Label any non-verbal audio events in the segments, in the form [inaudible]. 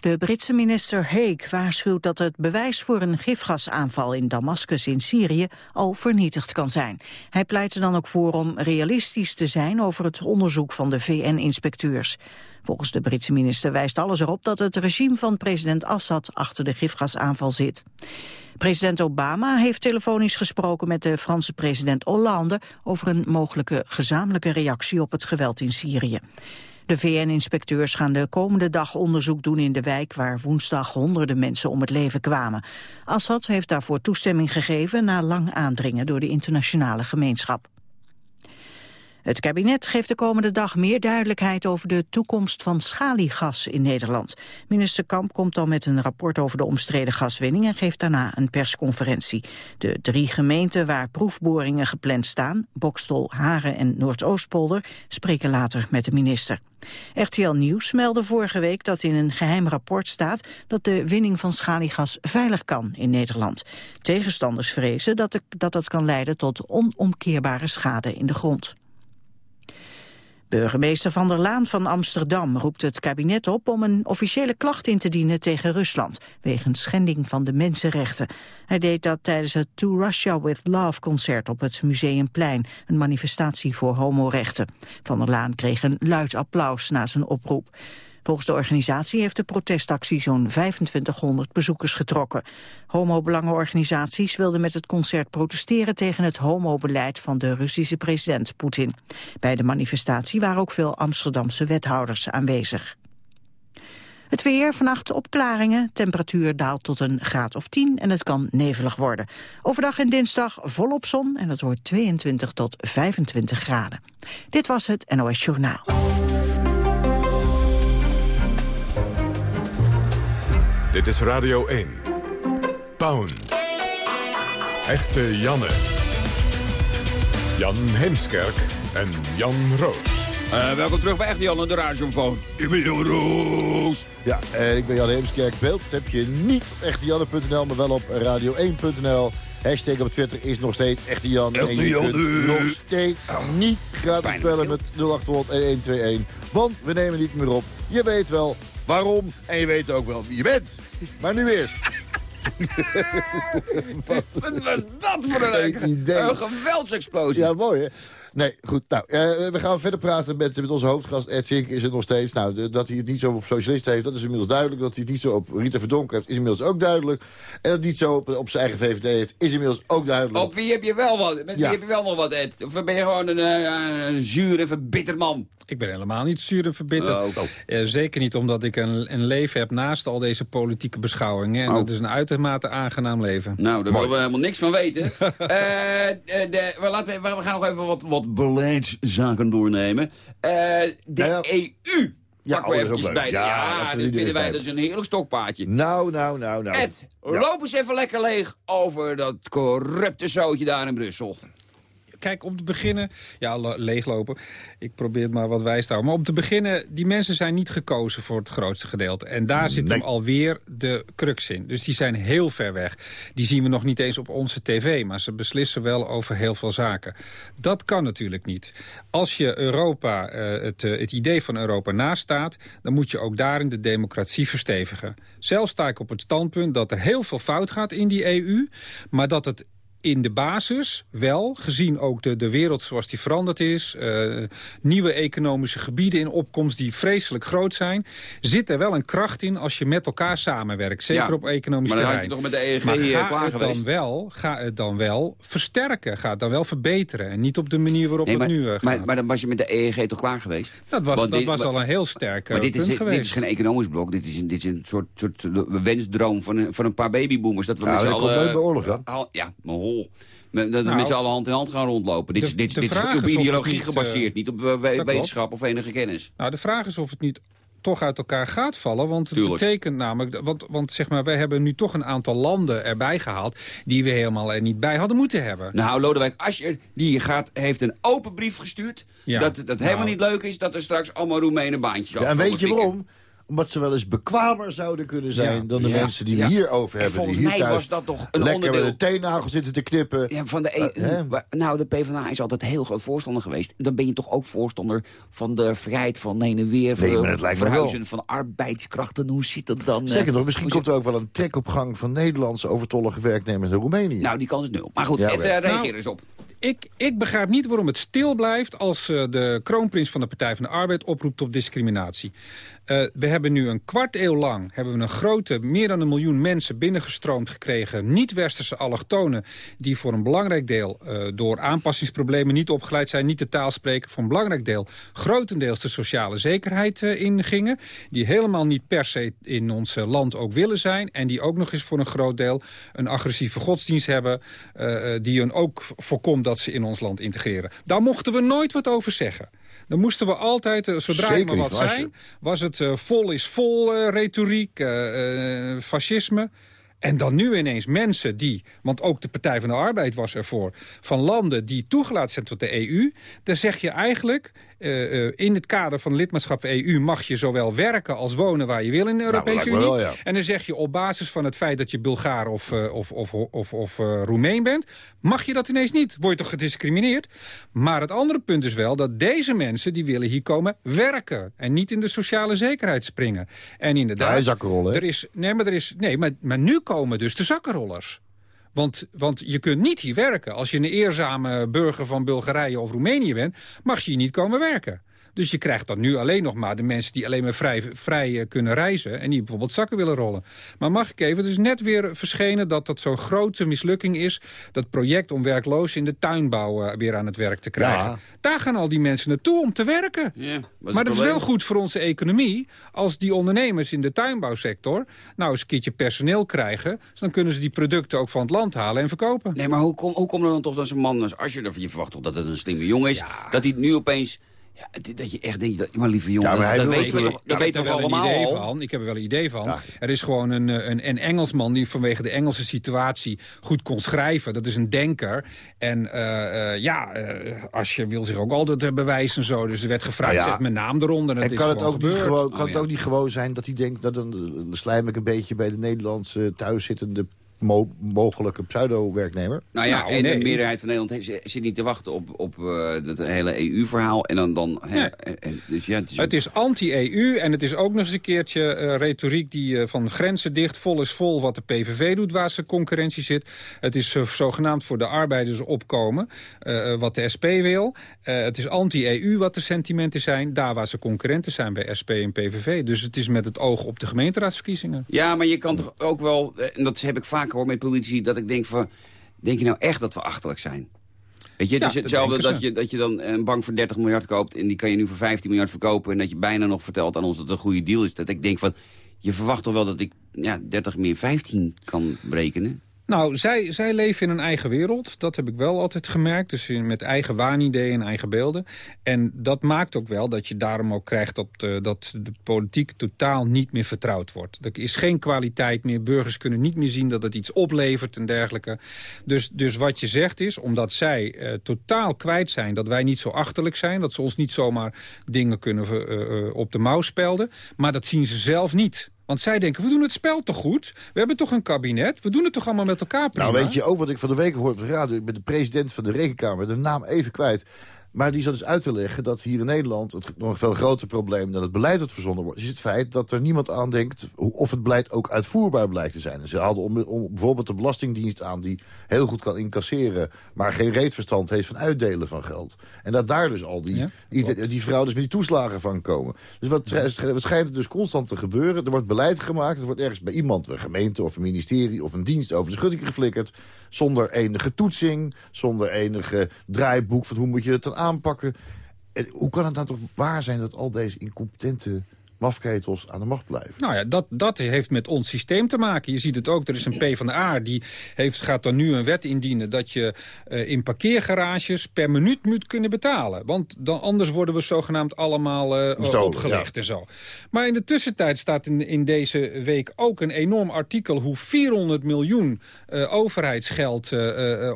De Britse minister Haig waarschuwt dat het bewijs voor een gifgasaanval in Damascus in Syrië al vernietigd kan zijn. Hij pleit er dan ook voor om realistisch te zijn over het onderzoek van de VN-inspecteurs. Volgens de Britse minister wijst alles erop dat het regime van president Assad achter de gifgasaanval zit. President Obama heeft telefonisch gesproken met de Franse president Hollande over een mogelijke gezamenlijke reactie op het geweld in Syrië. De VN-inspecteurs gaan de komende dag onderzoek doen in de wijk waar woensdag honderden mensen om het leven kwamen. Assad heeft daarvoor toestemming gegeven na lang aandringen door de internationale gemeenschap. Het kabinet geeft de komende dag meer duidelijkheid over de toekomst van schaliegas in Nederland. Minister Kamp komt dan met een rapport over de omstreden gaswinning en geeft daarna een persconferentie. De drie gemeenten waar proefboringen gepland staan, Bokstol, Haren en Noordoostpolder, spreken later met de minister. RTL Nieuws meldde vorige week dat in een geheim rapport staat dat de winning van schaliegas veilig kan in Nederland. Tegenstanders vrezen dat, dat kan leiden tot onomkeerbare schade in de grond. Burgemeester Van der Laan van Amsterdam roept het kabinet op om een officiële klacht in te dienen tegen Rusland, wegens schending van de mensenrechten. Hij deed dat tijdens het To Russia With Love concert op het Museumplein, een manifestatie voor homorechten. Van der Laan kreeg een luid applaus na zijn oproep. Volgens de organisatie heeft de protestactie zo'n 2500 bezoekers getrokken. Homobelangenorganisaties wilden met het concert protesteren tegen het homobeleid van de Russische president Poetin. Bij de manifestatie waren ook veel Amsterdamse wethouders aanwezig. Het weer, vannacht opklaringen, temperatuur daalt tot een graad of 10 en het kan nevelig worden. Overdag en dinsdag volop zon en het wordt 22 tot 25 graden. Dit was het NOS Journaal. Dit is Radio 1. Pound. Echte Janne. Jan Heemskerk en Jan Roos. Uh, welkom terug bij Echte Janne, de radiofoon. Ik ben Jan Roos. Ja, uh, ik ben Jan Heemskerk. Beeld heb je niet op echtejanne.nl, maar wel op radio1.nl. Hashtag op Twitter is nog steeds Echte Jan. Echte en je kunt nog steeds niet gratis bellen met 0800 1121. Want we nemen niet meer op. Je weet wel, waarom. En je weet ook wel wie je bent. Maar nu eerst. [laughs] [laughs] Wat was dat voor een, idee. een geweldsexplosie. Ja, mooi hè. Nee, goed. Nou, uh, we gaan verder praten met, met onze hoofdgast. Ed Zink is het nog steeds. Nou, dat hij het niet zo op socialisten heeft, dat is inmiddels duidelijk. Dat hij het niet zo op Rita Verdonk heeft, is inmiddels ook duidelijk. En dat hij het niet zo op, op zijn eigen VVD heeft, is inmiddels ook duidelijk. Op wie heb je wel wat? Met wie heb je wel nog wat, Ed? Of ben je gewoon een, uh, een zuur en verbitterd man? Ik ben helemaal niet zuur en verbitterd. Oh, oh. zeker niet omdat ik een, een, leven heb naast al deze politieke beschouwingen. En oh. dat is een uitermate aangenaam leven. Nou, daar willen we helemaal niks van weten. uh, [laughs] de, laten we, we gaan nog even wat, wat beleidszaken doornemen. Uh, de EU ja, pakken we eventjes bij. Ja, ja dat vinden wij dus een heerlijk stokpaardje. Nou, nou, nou, nou. Ed, loop eens even lekker leeg over dat corrupte zootje daar in Brussel kijk, om te beginnen... Ja, leeglopen. Ik probeer het maar wat wijs te houden. Maar om te beginnen, die mensen zijn niet gekozen voor het grootste gedeelte. En daar zit hem alweer de crux in. Dus die zijn heel ver weg. Die zien we nog niet eens op onze tv. Maar ze beslissen wel over heel veel zaken. Dat kan natuurlijk niet. Als je Europa, uh, het, uh, het idee van Europa nastaat... dan moet je ook daarin de democratie verstevigen. Zelf sta ik op het standpunt dat er heel veel fout gaat in die EU... maar dat het in de basis wel, gezien ook de, de wereld zoals die veranderd is... Uh, nieuwe economische gebieden in opkomst die vreselijk groot zijn... zit er wel een kracht in als je met elkaar samenwerkt. Zeker op economisch terrein. Maar dan toch met de EEG maar ga klaar het dan wel, Ga het dan wel versterken. Ga het dan wel verbeteren. En niet op de manier waarop nee, maar, het nu uh, gaat. Maar, maar, dan was je met de EEG toch klaar geweest? Dat was, dat was al een heel sterk Maar dit is, dit is geen economisch blok. Dit is een, dit is een soort, soort wensdroom van een, van een paar babyboomers. Dat we ja, met z'n allen... nooit bij oorlog, hè? Ja, maar hol. Dat we nou, met z'n allen hand in hand gaan rondlopen. Dit, dit, dit is op ideologie niet, gebaseerd, niet op wetenschap of enige kennis. Nou, de vraag is of het niet toch uit elkaar gaat vallen. Want het betekent namelijk... Want, want zeg maar, wij hebben nu toch een aantal landen erbij gehaald... die we helemaal er niet bij hadden moeten hebben. Nou, Lodewijk Asscher die gaat, heeft een open brief gestuurd... dat dat helemaal nou. niet leuk is dat er straks allemaal Roemenen baantjes ja, En weet je waarom? Omdat ze wel eens bekwamer zouden kunnen zijn... dan de mensen die we hier over hebben. volgens die hier mij thuis was dat toch een lekker onderdeel... met de teennagel zitten te knippen. Ja, van de EU. Uh, nou, de PvdA is altijd heel groot voorstander geweest. Dan ben je toch ook voorstander van de vrijheid van heen en weer... Nee, van maar het lijkt me verhuizen van arbeidskrachten. Hoe zit dat dan? eh, Zeker nog, misschien komt er ook wel een trek op gang... van Nederlandse overtollige werknemers naar Roemenië. Nou, die kans is nul. Maar goed, Ja, het, eh, reageer Nou, eens op. Ik, ik begrijp niet waarom het stil blijft als eh, de kroonprins van de Partij van de Arbeid oproept tot discriminatie. Eh, we hebben nu een kwart eeuw lang hebben we een grote, meer dan een miljoen mensen binnengestroomd gekregen. Niet-westerse allochtonen die voor een belangrijk deel eh, door aanpassingsproblemen niet opgeleid zijn, niet de taal spreken. Voor een belangrijk deel grotendeels de sociale zekerheid eh, ingingen. Die helemaal niet per se in ons land ook willen zijn. En die ook nog eens voor een groot deel een agressieve godsdienst hebben. die hun ook voorkomt dat ze in ons land integreren. Daar mochten we nooit wat over zeggen. Dan moesten we altijd, eh, zodra er Zeker maar niet, wat was zijn... was het eh, vol is vol eh, retoriek, fascisme... En dan nu ineens mensen die, want ook de Partij van de Arbeid was ervoor... van landen die toegelaten zijn tot de EU... dan zeg je eigenlijk, eh, eh, in het kader van lidmaatschap EU... mag je zowel werken als wonen waar je wil in de Europese lijkt me Unie. wel, ja. En dan zeg je op basis van het feit dat je Bulgaar of, eh, of, of, of, of Roemeen bent... mag je dat ineens niet. Word je toch gediscrimineerd? Maar het andere punt is wel dat deze mensen... die willen hier komen werken en niet in de sociale zekerheid springen. En inderdaad... Ja, zakkenrollen? Er is, nee, maar, er is, nee maar, maar nu komen dus de zakkenrollers. Want, want je kunt niet hier werken. Als je een eerzame burger van Bulgarije of Roemenië bent... mag je hier niet komen werken. Dus je krijgt dan nu alleen nog maar de mensen die alleen maar vrij, vrij eh, kunnen reizen... en die bijvoorbeeld zakken willen rollen. Maar mag ik even, het is net weer verschenen dat dat zo'n grote mislukking is... dat project om werklozen in de tuinbouw eh, weer aan het werk te krijgen. Ja. Daar gaan al die mensen naartoe om te werken. Maar het dat is wel goed voor onze economie... als die ondernemers in de tuinbouwsector... nou eens een keertje personeel krijgen... dus dan kunnen ze die producten ook van het land halen en verkopen. Nee, maar hoe, kom, hoe komt er dan toch dat zo'n man als Asje... je verwacht toch dat het een slimme jongen is... dat hij nu opeens... Ja, dat je echt denkt, dat, maar lieve jongen, Ja, maar hij dat, weten we dat Ja, weten ik we heb er wel allemaal een idee al. van. Ik heb er wel een idee van. Ja. Er is gewoon een, eh, een, een Engelsman die vanwege de Engelse situatie goed kon schrijven. Dat is een denker. En eh, eh, ja, eh, als je wil zich ook altijd bewijzen en zo. Dus er werd gevraagd, Nou ja. zet mijn naam eronder. En, kan is het, gewoon ook niet, gewoon, kan Oh, het ook niet gewoon zijn dat hij denkt... dat dan eh, slijm ik een beetje bij de Nederlandse thuiszittende mo mogelijke pseudo-werknemer? Nou ja, Nou, en nee. de meerderheid van Nederland zit niet te wachten op, op eh, dat hele EU-verhaal. En dan... dan Nee. en- en- dus ja, het is, anti-EU en het is ook nog eens een keertje eh, retoriek die eh, van grenzen dicht, vol is vol wat de PVV doet waar ze concurrentie zit. Het is eh, zogenaamd voor de arbeiders opkomen eh, wat de SP wil. Eh, het is anti-EU wat de sentimenten zijn, daar waar ze concurrenten zijn bij SP en PVV. Dus het is met het oog op de gemeenteraadsverkiezingen. Ja, maar je kan toch ook wel, eh, en dat heb ik vaker hoor met politici, dat ik denk van, denk je nou echt dat we achterlijk zijn? Weet je, het is dat hetzelfde dat je, dat je dan een bank voor 30 miljard koopt... en die kan je nu voor 15 miljard verkopen... en dat je bijna nog vertelt aan ons dat het een goede deal is. Dat ik denk van, je verwacht toch wel dat ik ja, 30 meer 15 kan berekenen? Nou, zij, zij leven in een eigen wereld. Dat heb ik wel altijd gemerkt. Dus met eigen waanideeën en eigen beelden. En dat maakt ook wel dat je daarom ook krijgt dat, eh, dat de politiek totaal niet meer vertrouwd wordt. Er is geen kwaliteit meer. Burgers kunnen niet meer zien dat het iets oplevert en dergelijke. Dus, dus wat je zegt is, omdat zij eh, totaal kwijt zijn dat wij niet zo achterlijk zijn. Dat ze ons niet zomaar dingen kunnen eh, op de mouw spelden. Maar dat zien ze zelf niet. Want zij denken, we doen het spel toch goed? We hebben toch een kabinet? We doen het toch allemaal met elkaar prima? Nou, weet je ook wat ik van de week hoorde op de radio... ben de president van de Rekenkamer, de naam even kwijt... Maar die zat dus uit te leggen dat hier in Nederland... het nog een veel groter probleem dan het beleid dat verzonnen wordt... is het feit dat er niemand aan denkt of het beleid ook uitvoerbaar blijkt te zijn. En ze hadden om, om bijvoorbeeld de Belastingdienst aan... die heel goed kan incasseren, maar geen reetverstand heeft van uitdelen van geld. En dat daar dus al die, Ja, die, die fraudes met die toeslagen van komen. Dus wat, wat schijnt er dus constant te gebeuren? Er wordt beleid gemaakt, er wordt ergens bij iemand... een gemeente of een ministerie of een dienst over de schutting geflikkerd... zonder enige toetsing, zonder enige draaiboek... van hoe moet je het dan aanpakken. En hoe kan het nou toch waar zijn dat al deze incompetente mafketels aan de macht blijven? Nou ja, dat, dat heeft met ons systeem te maken. Je ziet het ook, er is een P van de A die heeft, gaat dan nu een wet indienen... dat je eh, in parkeergarages per minuut moet kunnen betalen. Want dan, anders worden we zogenaamd allemaal eh, Bestolen, opgelegd en zo. Maar in de tussentijd staat in, in deze week ook een enorm artikel... hoe 400 miljoen eh, overheidsgeld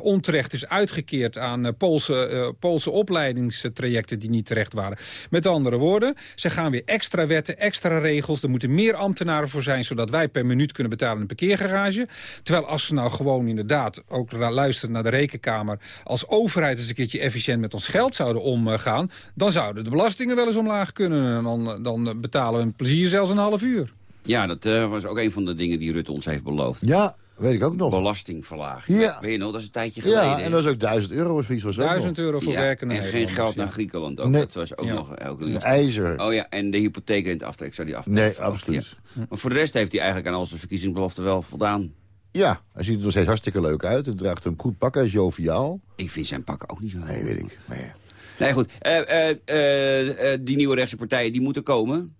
onterecht is uitgekeerd... aan Poolse, Poolse opleidingstrajecten die niet terecht waren. Met andere woorden, ze gaan weer extra wetten moeten extra regels, er moeten meer ambtenaren voor zijn... zodat wij per minuut kunnen betalen in een parkeergarage. Terwijl als ze nou gewoon inderdaad ook luisteren naar de rekenkamer... als overheid eens een keertje efficiënt met ons geld zouden omgaan... dan zouden de belastingen wel eens omlaag kunnen. En dan, dan betalen we een plezier zelfs een half uur. Ja, dat uh, was ook een van de dingen die Rutte ons heeft beloofd. Ja, weet ik ook nog. Belastingverlaging. Ja. Weet je nog, dat is een tijdje geleden. Ja, en dat is ook 1000 euro of iets. Was duizend euro voor ja, werken En geen geld naar Griekenland ook. Dat was ook nog... Ook IJzer. Oh ja, en de hypotheek in het aftrek zou die af. Nee, absoluut. Maar voor de rest heeft hij eigenlijk aan al zijn verkiezingsbeloften wel voldaan. Ja, hij ziet er nog steeds hartstikke leuk uit. Hij draagt een goed pak, hij is joviaal. Ik vind zijn pakken ook niet zo Nee, weet ik. Maar Nee, goed. Uh, uh, uh, die nieuwe rechtse partijen die moeten komen.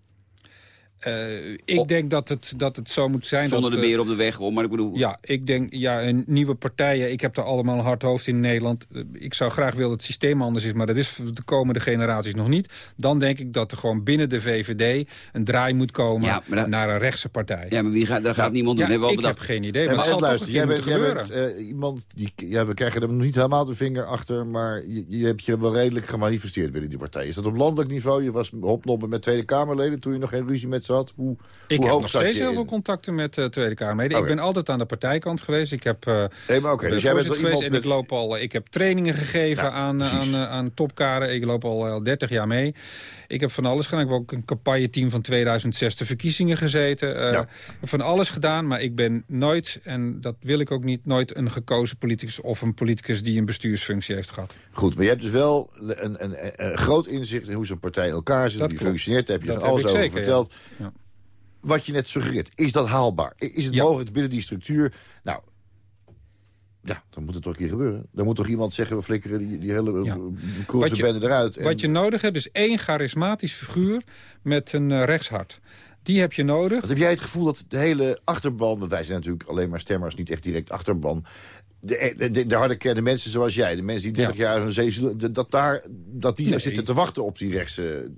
Uh, ik denk dat het, dat het zo moet zijn. Zonder dat, de beer op de weg, hoor. Maar ik bedoel... Ja, ik denk, ja, een nieuwe partijen. Ik heb er allemaal een hard hoofd in Nederland. Ik zou graag willen dat het systeem anders is. Maar dat is voor de komende generaties nog niet. Dan denk ik dat er gewoon binnen de VVD een draai moet komen ja, dat... naar een rechtse partij. Ja, maar wie gaat, daar gaat niemand doen. Ja, hebben ik bedacht. heb geen idee. maar, maar maar luister, jij bent, jij bent uh, iemand die... Ja, we krijgen er nog niet helemaal de vinger achter. Maar je, je hebt je wel redelijk gemanifesteerd binnen die partij. Is dat op landelijk niveau? Je was hopnoppen met Tweede Kamerleden toen je nog geen ruzie met ze had. Hoe... Ik heb nog steeds heel veel contacten met uh, Tweede Kamerleden. Okay. Ik ben altijd aan de partijkant geweest. Ik heb uh, nee, maar okay. dus jij bent wel geweest en met... ik, loop al, ik heb trainingen gegeven ja, aan, aan, aan topkaren. Ik loop al, al 30 jaar mee. Ik heb van alles gedaan. Ik heb ook een campagneteam van 2006 de verkiezingen gezeten. Uh, ja. Van alles gedaan, maar ik ben nooit, en dat wil ik ook niet... nooit een gekozen politicus of een politicus die een bestuursfunctie heeft gehad. Goed, maar je hebt dus wel een, een, een, groot inzicht in hoe zo'n partij in elkaar zit. Dat die functioneert, daar heb je dat van alles over zeker, verteld. Ja. Ja wat je net suggereert. Is dat haalbaar? Is het mogelijk binnen die structuur... Nou, ja, dan moet het toch een keer gebeuren. Dan moet toch iemand zeggen, we flikkeren die, die hele ja. bende eruit. En... Wat je nodig hebt is één charismatisch figuur met een uh, rechtshart. Die heb je nodig. Wat heb jij het gevoel dat de hele achterban... want wij zijn natuurlijk alleen maar stemmers, niet echt direct achterban... De, de, de, de harde kern, de mensen zoals jij, de mensen die 30 ja. jaar een zee... dat, daar, dat die nee. zitten te wachten op die rechtse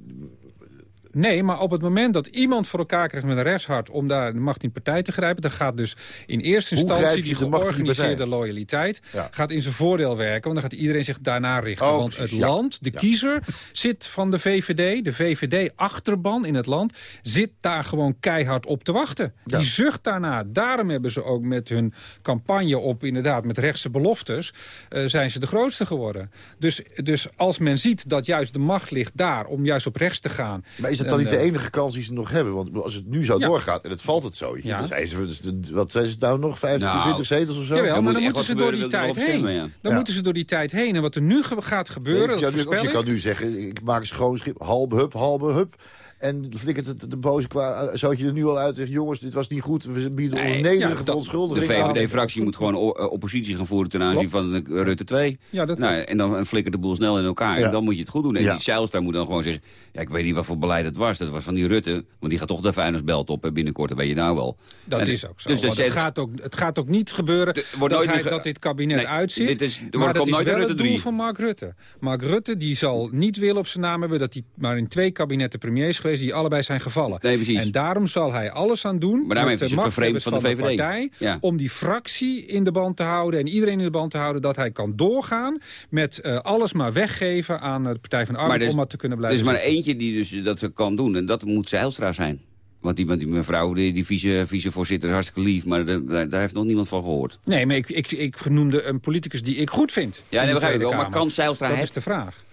Nee, maar op het moment dat iemand voor elkaar krijgt met een rechtshart... om daar de macht in partij te grijpen... dan gaat dus in eerste instantie die georganiseerde loyaliteit... Ja. gaat in zijn voordeel werken. Want dan gaat iedereen zich daarna richten. Oh, want het ja. land, de ja. kiezer, zit van de VVD... de VVD-achterban in het land... zit daar gewoon keihard op te wachten. Die zucht daarna. Daarom hebben ze ook met hun campagne op... inderdaad met rechtse beloftes... Uh, zijn ze de grootste geworden. Dus, dus als men ziet dat juist de macht ligt daar... om juist op rechts te gaan... Maar is het dan niet de enige kans die ze nog hebben? Want als het nu zo ja. doorgaat en het valt het zo. Ja. Dan zijn ze, dus, wat zijn ze nou nog? 25 nou, zetels of zo? Jawel, dan maar dan moeten ze door die tijd heen. Ja. Dan moeten ze door die tijd heen. En wat er nu gaat gebeuren, nee, of je kan nu zeggen, ik maak een schoon schip, halbe hup, halbe hup. En flikkert het de boze qua, zou je er nu al uit zeggen... jongens, dit was niet goed, we bieden nee, nederige ja, verontschuldiging De VVD-fractie moet gewoon oppositie gaan voeren ten aanzien van Rutte 2. Ja, dat nou, en dan flikkert de boel snel in elkaar. Ja. En dan moet je het goed doen. En ja. die Zijlstra moet dan gewoon zeggen... ja, ik weet niet wat voor beleid het was. Dat was van die Rutte, want die gaat toch de vuilnisbelt op binnenkort. Dat weet je nou wel. Dat en, is ook zo. Dus het, gaat ook, het gaat ook niet gebeuren de, dat, hij, dat dit kabinet nee, uitziet. Dit is, maar dat is nooit wel het doel van Mark Rutte. Mark Rutte die zal niet willen op zijn naam hebben... dat hij maar in twee kabinetten premier is geweest... die allebei zijn gevallen. Nee, en daarom zal hij alles aan doen... Maar daarmee heeft hij vervreemd van de VVD. De partij, ja. Om die fractie in de band te houden en iedereen in de band te houden... dat hij kan doorgaan met uh, alles maar weggeven aan de Partij van de Arbeid... Dus, om maar te kunnen blijven Er is maar eentje die dus dat kan doen en dat moet Zijlstra zijn. Want die, die mevrouw, die, die vice, vicevoorzitter, is hartstikke lief. Maar de, daar, daar, heeft nog niemand van gehoord. Nee, maar ik, ik, ik noemde een politicus die ik goed vind. Ja, nee, begrijp ik wel. Maar kan Zijlstra Dat het? is de vraag.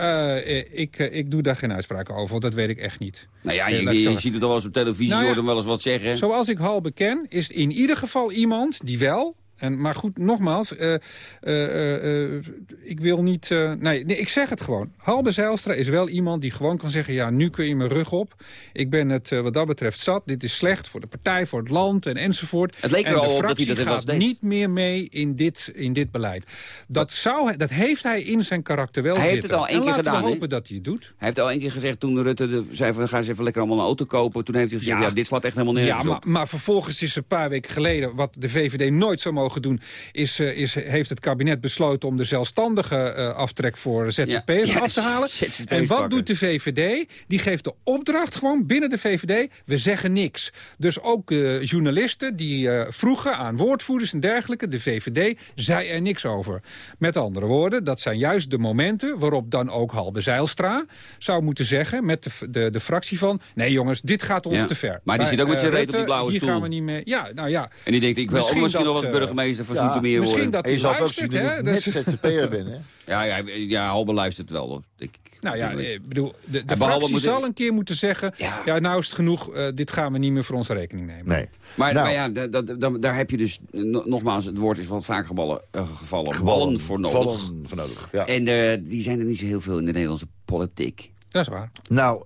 Uh, ik, ik doe daar geen uitspraken over, want dat weet ik echt niet. Nou ja, je, je, je ziet het al wel eens op televisie, nou ja, hoort hem wel eens wat zeggen. Zoals ik Hal beken, is in ieder geval iemand die wel en, maar goed, nogmaals, uh, uh, uh, ik wil niet... nee, nee, ik zeg het gewoon. Halbe Zijlstra is wel iemand die gewoon kan zeggen... ja, nu kun je mijn rug op. Ik ben het wat dat betreft zat. Dit is slecht voor de partij, voor het land en enzovoort. Het leek er al op dat hij dat gaat deed. niet meer mee in dit, in dit beleid. Dat, zou, dat heeft hij in zijn karakter wel hij zitten. Heeft het al één keer gedaan, we hopen dat hij het doet. Hij heeft al één keer gezegd toen Rutte de, zei... van gaan ze even lekker allemaal een auto kopen. Toen heeft hij gezegd, ja, ja dit slaat echt helemaal nergens ja, maar, maar vervolgens is een paar weken geleden... wat de VVD nooit zou mogen mogen doen... Is, is, heeft het kabinet besloten om de zelfstandige aftrek voor ZZP'ers af te halen. [laughs] En wat doet de VVD? Die geeft de opdracht gewoon binnen de VVD, we zeggen niks. Dus ook journalisten die vroegen aan woordvoerders en dergelijke... de VVD zei er niks over. Met andere woorden, dat zijn juist de momenten... waarop dan ook Halbe Zeilstra zou moeten zeggen... met de, de, de fractie van... nee jongens, dit gaat ons te ver. Maar die zit ook met zijn reet op die blauwe hier stoel. gaan we niet meer... Ja, nou ja. En die denkt, ik wil misschien ook misschien nog als burgemeester van ja, Zoetermeer worden. Misschien dat hij luistert, hè? Net ZZP'er binnen. [laughs] Ja, ja, ja, Halbe luistert wel, hoor. Ik, nou ja, ik bedoel, de, de fractie moeten... zal een keer moeten zeggen... ja, nou is het genoeg, uh, dit gaan we niet meer voor onze rekening nemen. Nee. Maar, nou. maar ja, dat, dat, daar heb je dus, nogmaals, het woord is wat vaak geballen, uh, gevallen, geballen voor nodig. Gevallen voor nodig, ja. En uh, die zijn er niet zo heel veel in de Nederlandse politiek. Dat is waar. Nou,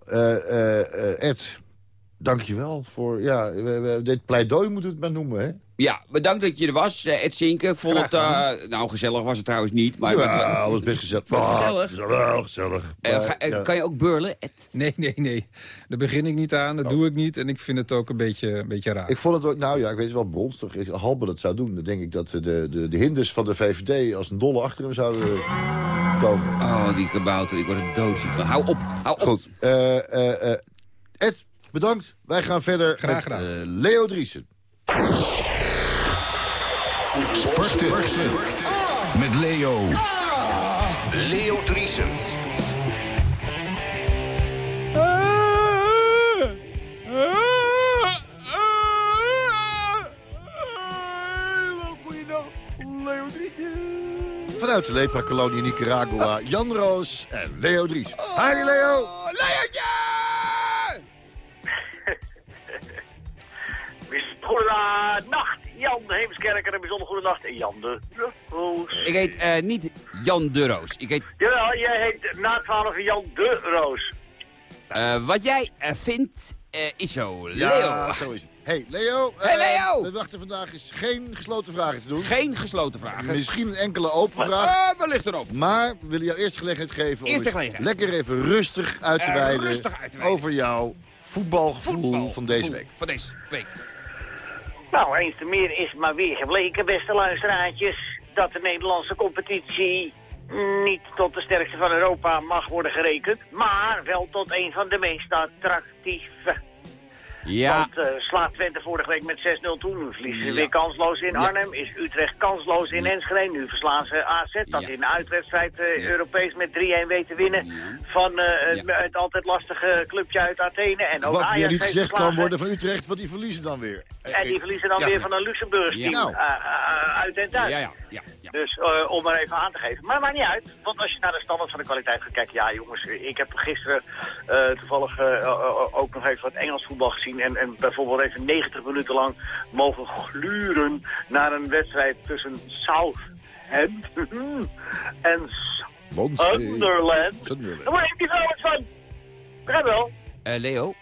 Ed, dank je wel voor, ja, we, we, dit pleidooi moeten we het maar noemen, hè? Ja, bedankt dat je er was, uh, Ed Zinken. Ik vond het, uh, nou gezellig was het trouwens niet. Maar ja, alles best gezellig. [laughs] gezellig. Gezellig, gezellig. Uh, ga, ja. Kan je ook burlen, Ed? Nee, nee, nee. Daar begin ik niet aan, dat oh. doe ik niet. En ik vind het ook een beetje, een beetje raar. Ik vond het ook, nou ja, ik weet het wel bronstig. Halbe dat zou doen, dan denk ik dat de, de, de hinders van de VVD als een dolle achter hem zouden komen. Oh, die kabouter, ik word er doodziek van. Hou op, hou op. Goed, Ed, bedankt. Wij gaan verder Graag met. Leo Driesen. Sporten. Met Leo. Leo Driesen. Vanuit de lepra-kolonie Nicaragua, Jan Roos en Leo Dries. Hi Leo! Leootje! [laughs] Goedenacht, Jan Heemskerker. Een bijzonder goede nacht. Jan de Roos. Ik heet uh, niet Jan de Roos. Ik heet... Jawel, jij heet na 12 Jan de Roos. Uh, wat jij uh, vindt is zo, Leo. Ja, zo is het. Hey Leo. Hey Leo. we wachten vandaag is geen gesloten vragen te doen. Geen gesloten vragen. Misschien een enkele open vraag. Uh, wellicht erop. Maar we willen jou eerst gelegenheid geven eerst om gelegenheid. lekker even rustig uit te wijden rustig uit te wijden. over jouw voetbalgevoel Voetbal, van deze week. Van deze week. Nou, eens te meer is maar weer gebleken, beste luisteraartjes, dat de Nederlandse competitie niet tot de sterkste van Europa mag worden gerekend, maar wel tot een van de meest attractieve. Ja. Want uh, slaat Twente vorige week met 6-0 toe. Nu verliezen ze ja. weer kansloos in Arnhem. Is Utrecht kansloos in Enschede. Nu verslaan ze AZ. Dat ja. in de uitwedstrijd uh, Europees met 3-1 weet te winnen. Van uh, het altijd lastige clubje uit Athene. En ook Wat Ajax weer niet gezegd kan worden van Utrecht, want die verliezen dan weer. En die verliezen dan weer van een Luxemburgs team. Nou. uit en thuis. Ja, ja, ja, ja. Dus om maar even aan te geven. Maar maakt niet uit. Want als je naar de standaard van de kwaliteit gaat kijken. Ja jongens, ik heb gisteren toevallig ook nog even wat Engels voetbal gezien. En, en bijvoorbeeld even 90 minuten lang mogen gluren naar een wedstrijd tussen Southampton [laughs] en Sunderland. Sunderland. Daar word ik niet zo van. Begrijp wel? Uh, Leo?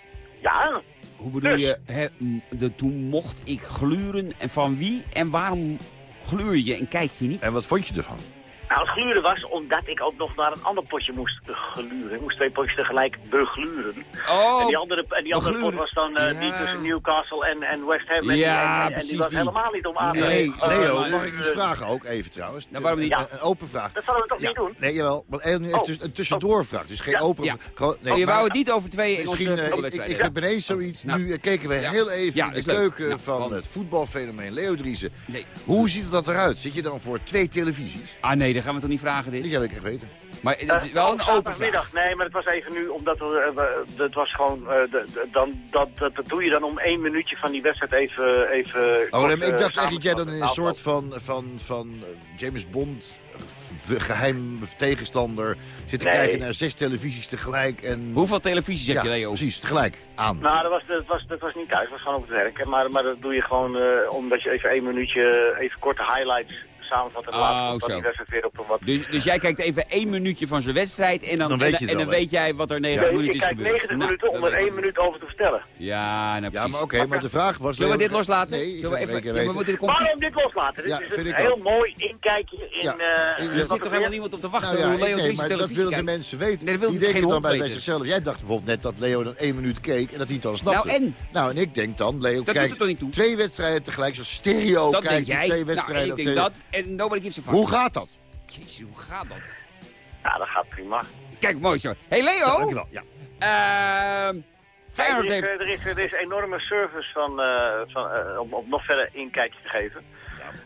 Ja? Hoe bedoel dus. je, hè, de, toen mocht ik gluren en van wie en waarom gluur je en kijk je niet? En wat vond je ervan? Nou, het gluren was omdat ik ook nog naar een ander potje moest gluren. Ik moest twee potjes tegelijk begluren. Oh, en die andere, en die andere pot was dan uh, ja. die tussen Newcastle en, en West Ham. En, ja, en, en die was die. helemaal niet om aan te Nee, uh, Leo, uh, mag ik iets vragen ook even trouwens? Nou, waarom niet? Ja. Een open vraag. Dat zullen we toch ja. niet doen? Nee, jawel. Maar nu even oh. een tussendoorvraag. Dus geen ja. open ja. Gewoon, nee, oh, je maar, wou het niet over twee Misschien, Engelse ik, ik, ik heb ineens zoiets. Nou. Nu keken we heel even in de keuken nou, van het voetbalfenomeen Leo Driessen. Nee. Hoe ziet dat eruit? Zit je dan voor twee televisies? Ah nee, dat gaan we toch niet vragen dit? Die wil ik echt weten. Maar het is wel een open vraag. Nee, maar het was even nu, omdat we, uh, het was gewoon, uh, de, de, dan, dat, dat, dat doe je dan om één minuutje van die wedstrijd even... even oh, kort, ik dacht echt dat jij dan in een soort van, van, van James Bond geheim tegenstander zit te nee. kijken naar zes televisies tegelijk. En... Hoeveel televisies heb ja, je, Leo? precies, tegelijk, aan. Nou, dat was, dat was, dat was niet thuis, dat was gewoon op het werk. Maar, maar dat doe je gewoon uh, omdat je even één minuutje, even korte highlights samenvatten de die wedstrijd weer op een wat... Dus, dus jij kijkt even één minuutje van zijn wedstrijd en dan, Dan weet en, dan weet jij wat er 90 Nee, minuten ik is kijk gebeurd. 90 Nou, minuten om er één minuut over te vertellen. Ja, nou Ja, precies. maar oké, maar de vraag was... Zullen we dit loslaten? Nee, ik Zullen we even... Ja, we de Waarom dit loslaten? Dit Ja, is een heel ook. mooi inkijkje in... Ja, eh, Er zit toch helemaal niemand op te wachten Nou ja, hoe ik- Leo Dries maar dat televisie willen de mensen weten. Die denken dan bij zichzelf. Jij dacht bijvoorbeeld net dat Leo dan één minuut keek en dat hij het dan snapte. Nou, en? Nou, en ik denk dan, Leo kijkt twee wedstrijden tegelijk, zoals stereo kijkt twee Nou, wedstrijden. ik denk dat en nobody gives a fuck. Hoe gaat dat? Jezus, hoe gaat dat? Ja, dat gaat prima. Kijk, mooi zo. hey Leo! Dankjewel. Ja. Ehm Feyenoord er, is, er, is, er is enorme service van, eh, van, eh, om, om nog verder inkijkje te geven.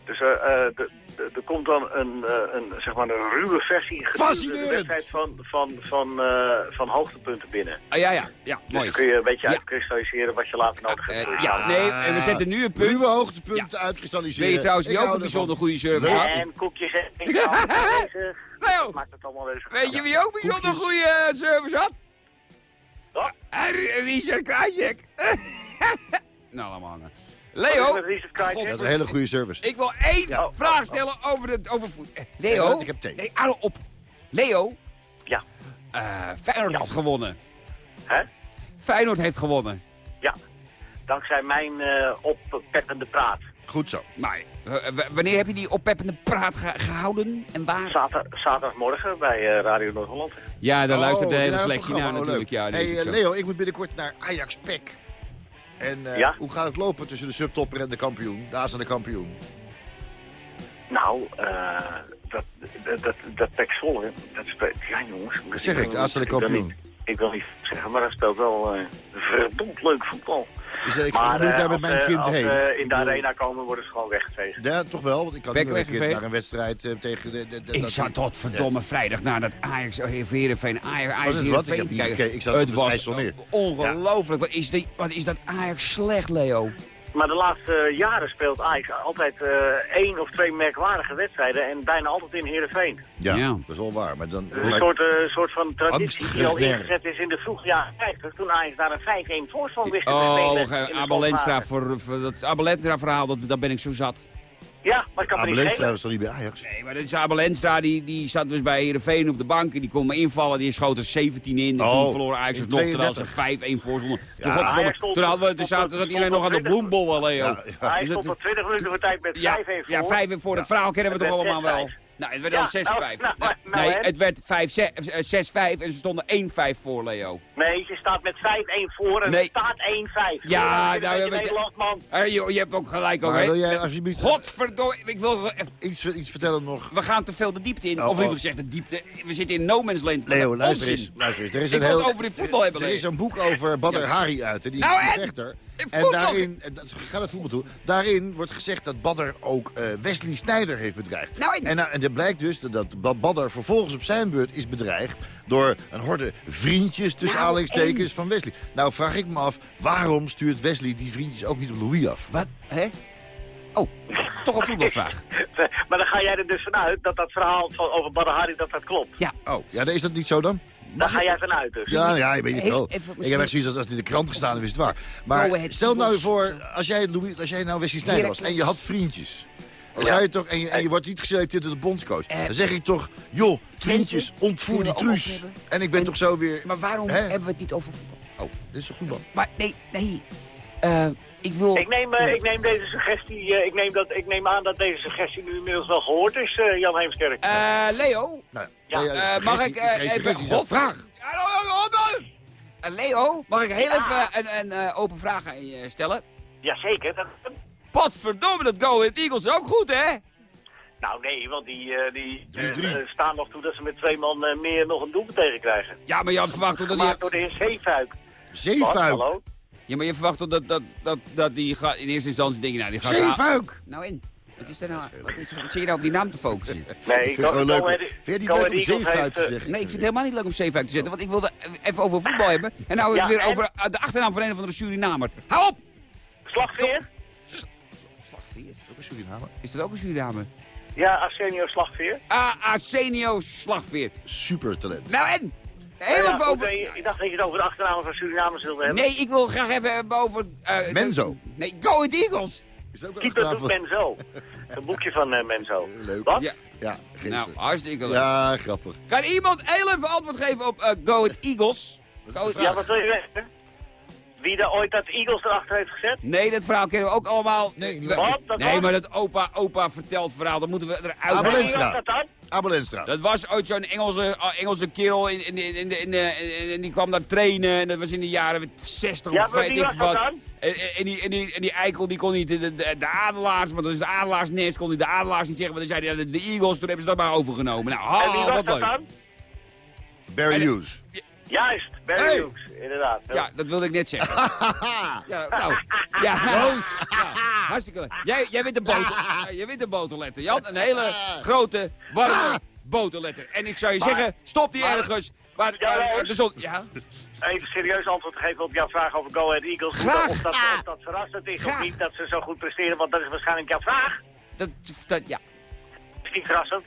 Dus eh, eh, de- de- er komt dan een, eh, een, zeg maar een ruwe versie gedurende de wedstrijd van, van, van, eh, van hoogtepunten binnen. Ah, ja, ja, ja, Dus mooi. dan kun je een beetje Ja. uitkristalliseren wat je later nodig hebt. Ja, nee, en we zetten nu een punt. Ruwe hoogtepunten uitkristalliseren. Weet je trouwens die ook een bijzonder goede service Leuk. had? En koekjes en [laughs] allemaal. Leo, Maakt het allemaal weer zo weet je wie ook bijzonder goede service had? Ja. En Richard Krajcek. [laughs] nou, laat Leo, Krajcek? Dat is een hele goede service. ik wil één Ja. vraag stellen over, de, over voet. eh, Leo, Nee, ik heb thee. Nee, hou op. Leo, Ja. eh Feyenoord heeft gewonnen. Hè? Feyenoord heeft gewonnen. Ja. Dankzij mijn eh oppeppende praat. Goed zo. Maar wanneer heb je die oppeppende praat ge- gehouden en waar? Zater, zaterdagmorgen bij Radio Noord-Holland. Ja, daar Oh, luistert de hele selectie naar Oh, natuurlijk. Ja, hey. Leo, ik moet binnenkort naar Ajax PEC. En eh, Ja? hoe gaat het lopen tussen de subtopper en de kampioen? De aas en de kampioen. Nou, eh dat, dat, dat, dat Pek Zwolle, dat speelt... Ja jongens. Dat zeg ik, de Aas en de kampioen. Ik wil niet zeggen, maar dat speelt wel eh verdomd leuk voetbal. Dus ik maar moet eh, daar met als, mijn eh, kind als heen. in de arena komen, worden ze gewoon weggeveegd. Ja, toch wel, want ik kan Bek niet meer een kind naar een wedstrijd tegen de... de, de Ik zat tot verdomme vrijdag naar dat Ajax Heerenveen Ajax Was het wat? Ik heb niet gekeken. Ik zat het op het was ongelooflijk. Wat, is die, wat is dat Ajax slecht, Leo? Maar de laatste jaren speelt Ajax altijd eh, één of twee merkwaardige wedstrijden en bijna altijd in Heerenveen. Ja, Ja. dat is wel waar. Maar dan... Een soort, eh, soort van traditie die al ingezet is in de vroege jaren 50, toen Ajax daar een 5-1 voorsprong wist te Oh, Abel Lenstra slotfase. voor, voor dat Abel Lenstra verhaal, dat, dat ben ik zo zat. Ja, maar ik kan Abel niet was toch niet bij Ajax? Nee, maar dit is Abel Lenstra, die, die zat dus bij Heerenveen op de bank. En die kon me invallen, die schoot er 17 in. En Oh, toen verloor Ajax in nog, terwijl ze 32. 5-1 voor stonden. Toen, Ja, Ajax stond- toen hadden we, toen stond- zat, zat stond iedereen nog aan de op 20 bloembollen, Leo. Ja, ja. Hij Dus stond op 20 minuten voor tijd met 5-1 Ja, voor. ja 5 voor het verhaal kennen we Het toch allemaal wel. 6-5. Nou, het werd dan 6-5. nou, nou, nou, nee, het werd 5, 6-5 en ze stonden 1-5 voor, Leo. Nee, je staat met 5-1 voor en Nee. er staat 1-5. Ja, nou, nou, je Nederland, man. Eh, je, je hebt ook gelijk hè? wil jij alsjeblieft Godverdomme, ik wil... iets, iets vertellen nog? We gaan te veel de diepte in. Oh, of liever oh. gezegd, de diepte. We zitten in no man's land. Leo, luister eens. Luister eens. Er is Ik een wil heel, het over de voetbal hebben, Er is een boek over Badr Hari uit, hè, die Nou, en? En daarin, en dat gaat het voetbal toe, daarin wordt gezegd dat Badr ook eh, Wesley Sneijder heeft bedreigd. Nou, en? en, en het blijkt dus dat- dat Badr vervolgens op zijn beurt is bedreigd door een horde vriendjes tussen Nou, aanhalingstekens van Wesley. Nou vraag ik me af, waarom stuurt Wesley die vriendjes ook niet op Louis af? Wat? Hè? Oh, toch een voetbalvraag. [laughs] maar dan ga jij er dus vanuit dat dat verhaal van, over Badr Hari, dat dat klopt. Ja. Oh, ja, is dat niet zo dan? Daar ga jij vanuit dus. Ja, ja, ik weet het wel. even Ik heb echt zoiets als als het in de krant gestaan is het waar. Maar stel nou voor, als jij, Louis, als jij nou Wesley Sneijder was en je had vriendjes. Dan Ja. zou je toch, en, je, en je wordt niet geselecteerd door de bondscoach. Eh, dan zeg ik toch, joh, vriendjes, ontvoer die truus. En ik ben En- toch zo weer... Maar waarom Hè? hebben we het niet over voetbal? Oh, dit is toch goed man. Maar nee, nee. Eh, ik wil... Ik neem, eh, ik neem deze suggestie, eh, ik, neem dat, ik neem aan dat deze suggestie nu inmiddels wel gehoord is, eh, Jan Heemskerk. Eh, Leo, Nou, Ja, eh, mag ik eh, even... suggesties zelf. Vraag! Hallo, hallo, hallo. Eh, Leo, mag ik heel even een, een eh, open vraag aan je stellen? Jazeker. Dat, Potverdomme, dat Go Ahead Eagles is ook goed, hè? nou nee, want die, eh, die 3-3. staan nog toe dat ze met twee man eh, meer nog een doelpunt tegen krijgen. Ja, maar je had verwacht toch dat die... Gemaakt door de heer Zeefuik. Zeefuik! hallo? Ja, maar je verwacht toch dat, dat, dat, dat die gaat... In eerste instantie denk je, nou, die gaat... Zeefuik! Nou, in. Wat is er nou? Wat, is, wat zit je nou op die naam te focussen? Nee, Ik vind het leuk. Vind je het niet leuk om zeefuik te eh, zeggen? Nee, ik vind het helemaal niet leuk om zeefuik te zetten, want ik wilde even over voetbal hebben. En nou Ja, weer en? over de achternaam van een of andere Surinamer. Hou op! Slagveer? Slagveer? Is ook een Surinamer. Is dat ook een Surinamer? Ja, Arsenio Slagveer. Ah, Arsenio Slagveer. Super talent. Nou en? Heel Ja, even goed, over... eh, ik dacht dat je het over de achternaam van Surinamers wilde hebben. Nee, ik wil graag even hebben over... eh, Menzo. Nee, Go Ahead Eagles. Is ook Keeper doet Menzo. Een boekje van uh, Menzo. [laughs] Leuk. Wat? Ja. Ja, Nou, hartstikke leuk. Ja, grappig. Kan iemand heel even antwoord geven op uh, Go Ahead Eagles? Ja, wat wil je weten? Wie daar ooit dat Eagles erachter heeft gezet? Nee, dat verhaal kennen we ook allemaal. Nee, niet We- Wat? Dat nee was? maar dat opa, opa vertelt verhaal, dat moeten we eruit halen. Wie Lenstra. was dat was ooit zo'n Engelse, uh, Engelse kerel in, in, in, in, in, in- en die kwam daar trainen. En dat was in de jaren 60 Ja, of weet ik wat. dat dan? En, en, die, en, die, en die eikel die kon niet de, de, de adelaars, want dat is de adelaarsnest, kon hij de adelaars niet zeggen. Want dan zei hij de, de Eagles, toen hebben ze dat maar overgenomen. Nou, en wie oh, was wat dat leuk. dan? Barry En- Hughes. Juist, Barry Hey. Hughes, inderdaad. Ja, dat wilde ik net zeggen. [laughs] ja, nou, ja, [laughs] Roos. ja, hartstikke leuk. Jij, jij wint een boter, [laughs] ja, jij wint een boterletter. Jan, een hele grote, warme boterletter. En ik zou je zeggen, stop die maar- ergens. Waar, Ja, waar de zon... Ja? Even serieus antwoord te geven op jouw vraag over Go Ahead Eagles. Graag. Of dat, Ah. of dat verrassend is Graag. of niet dat ze zo goed presteren, want dat is waarschijnlijk jouw vraag. Dat, dat, ja. is niet verrassend.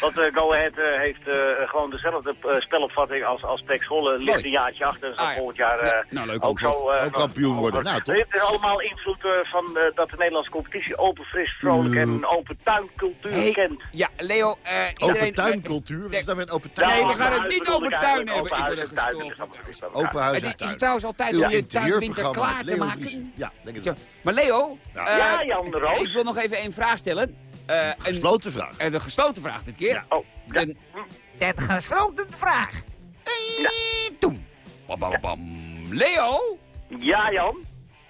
Want eh, Go Ahead eh, heeft eh, gewoon dezelfde spelopvatting als, als Pek Zwolle. Ligt Mooi. een jaartje achter. En zal Ah, ja. volgend jaar eh, Nou, nou, leuk ook zo... eh, Ook kampioen worden. Nou, toch? Het is allemaal invloed eh, van eh, dat de Nederlandse competitie open, fris, vrolijk en een open tuincultuur Hey, kent. ja, Leo, eh iedereen... Open tuincultuur? Wat is dat weer een open tuin? Nee, we gaan het niet over ik tuin hebben. Open Ik huis en tuin, is Open huis Het en is, is tuin. het trouwens altijd om je tuinwinter interieurprogramma klaar met te maken? Ja, denk het wel. Maar Leo, Ja. eh, Ja, Jan Roos. ik wil nog even één vraag stellen. Eh, een, Gesloten vraag. eh, de gesloten vraag dit keer. Oh, ja. Een, de gesloten vraag. Eh, Toen. Bam, bam, bam. Leo, Ja, Jan.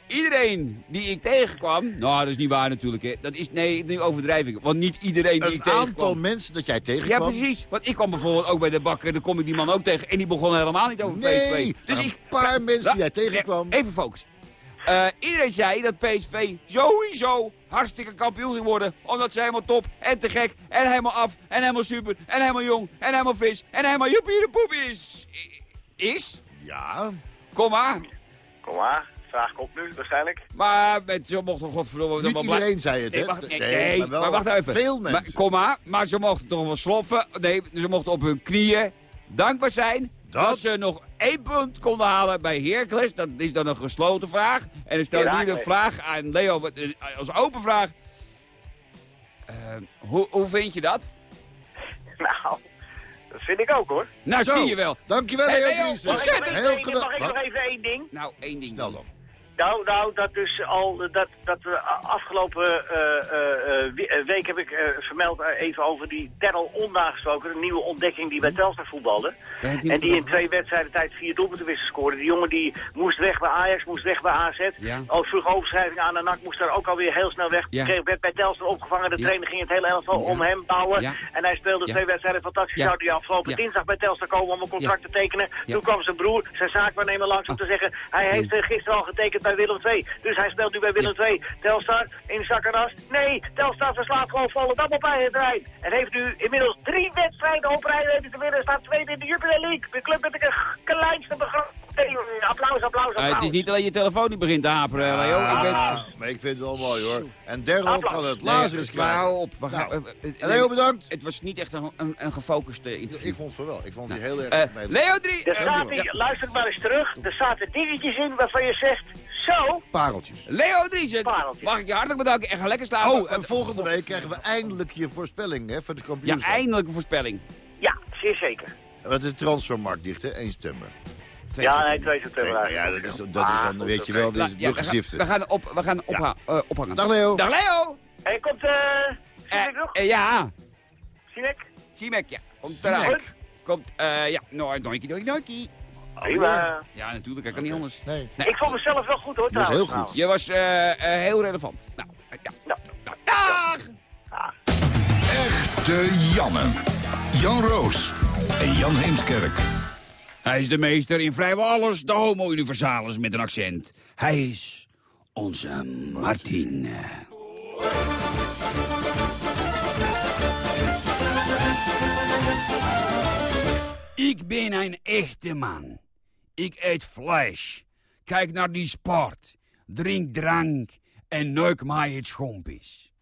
iedereen die ik tegenkwam... Nou, dat is niet waar natuurlijk. Hè. Dat is, nee, nu overdrijf ik. Want niet iedereen die ik Een tegenkwam... aantal mensen dat jij Ja, tegenkwam. precies. Want ik kwam bijvoorbeeld ook bij de bakker, daar kom ik die man ook tegen. En die begon helemaal niet over Nee, PSV. Dus een ik, paar mensen die jij tegenkwam. Ja, Even focus. Eh, iedereen zei dat PSV sowieso hartstikke kampioen ging worden. Omdat ze helemaal top en te gek en helemaal af en helemaal super en helemaal jong en helemaal fris en helemaal joepie de poep is. Is? Ja. Kom maar. Kom maar. Vraag komt nu waarschijnlijk. Maar met, ze mochten godverdomme... Niet wel blij- iedereen zei het, hè? Nee, wacht, nee, Nee, nee, maar wel maar wacht even. veel Maar, mensen. kom maar, maar ze mochten toch wel sloffen. Nee, ze mochten op hun knieën dankbaar zijn... Dat, Dat- ze nog één punt konden halen bij Heracles. Dat is dan een gesloten vraag. En dan stel ik nu de vraag aan Leo eh, als open vraag. Eh, hoe, hoe vind je dat? Nou, dat vind ik ook hoor. Nou, Zo, zie je wel. Dankjewel, Hey, Leo Leo. Mag ik Ontzettend. Mag nog even één ding? Nou, één ding. Snel dan. Nou, nou, dat dus al, dat, dat we afgelopen eh, eh, eh, we- eh, week heb ik vermeld even over die Terrell Onda gesproken. Een nieuwe ontdekking die bij Telstar voetbalde. En die in twee wedstrijden tijd vier doelpunten wist scoren. Die jongen die moest weg bij Ajax, moest weg bij AZ. Ja. Al vroeg overschrijving aan de NAC, moest daar ook alweer heel snel weg. Ja. Kreeg, werd bij Telstar opgevangen. De Ja. trainer ging het hele elftal om hem bouwen. En hij speelde twee wedstrijden fantastisch. Zou die afgelopen dinsdag bij Telstar komen om een contract te tekenen. Toen kwam zijn broer, zijn zaakwaarnemer langs om te zeggen... hij heeft gisteren al getekend bij Willem II. Dus hij speelt nu bij Willem II. Telstar in zakkeras. Nee, Telstar verslaat gewoon Volendam op eigen terrein. En heeft nu inmiddels drie wedstrijden op rij weten te winnen. Staat tweede in de Jupiler League. De club met de kleinste begroting. Applaus, applaus, applaus. Eh, het is niet alleen je telefoon die begint te haperen, Leo. Ik ben... Ah, maar ik vind het wel mooi, hoor. En Daryl kan het Lazarus krijgen. hou op. We gaan- Nou, eh, eh, Leo, bedankt. Het was niet echt een, een, een gefocuste interview. Ik vond het wel. Ik vond die heel erg... Eh, mee- Leo 3. Er staat hier, luister maar eens terug. Er zaten dingetjes in waarvan je zegt... Zo, Pareltjes. Leo Driesen, mag ik je hartelijk bedanken en ga lekker slapen. Oh, en volgende week krijgen we eindelijk je voorspelling hè, voor de ja, kampioenschap. eindelijk een voorspelling. ja, zeer zeker. Wat is de transfermarkt dicht, hè? 1 september. Twee Ja, nee, 2 september. Ja, dat is, dat is Ah, dan, goed, weet je wel, dit de we, gaan, gezifte. we gaan, op, we gaan opha- eh, ophangen. Dag Leo. Dag Leo. Hé, komt eh... Eh, Sinek nog? eh, ja, Sinek? Simek, ja. Komt Simek. eraan. Komt, eh, ja, no, doinkie, doinkie, doinkie. Prima. Ja, natuurlijk, ik kan niet anders. Nee. Nee. Ik vond mezelf wel goed hoor Dat is heel goed. Je was eh, eh, heel relevant. Nou, eh, ja. Nou. Nou, dag! Echte Janne. Jan Roos en Jan Heemskerk. Hij is de meester in vrijwel alles, de homo universalis met een accent. Hij is onze Martin. Ik ben een echte man. Ik eet vlees. Kijk naar die sport. Drink drank en neuk mij het schompis.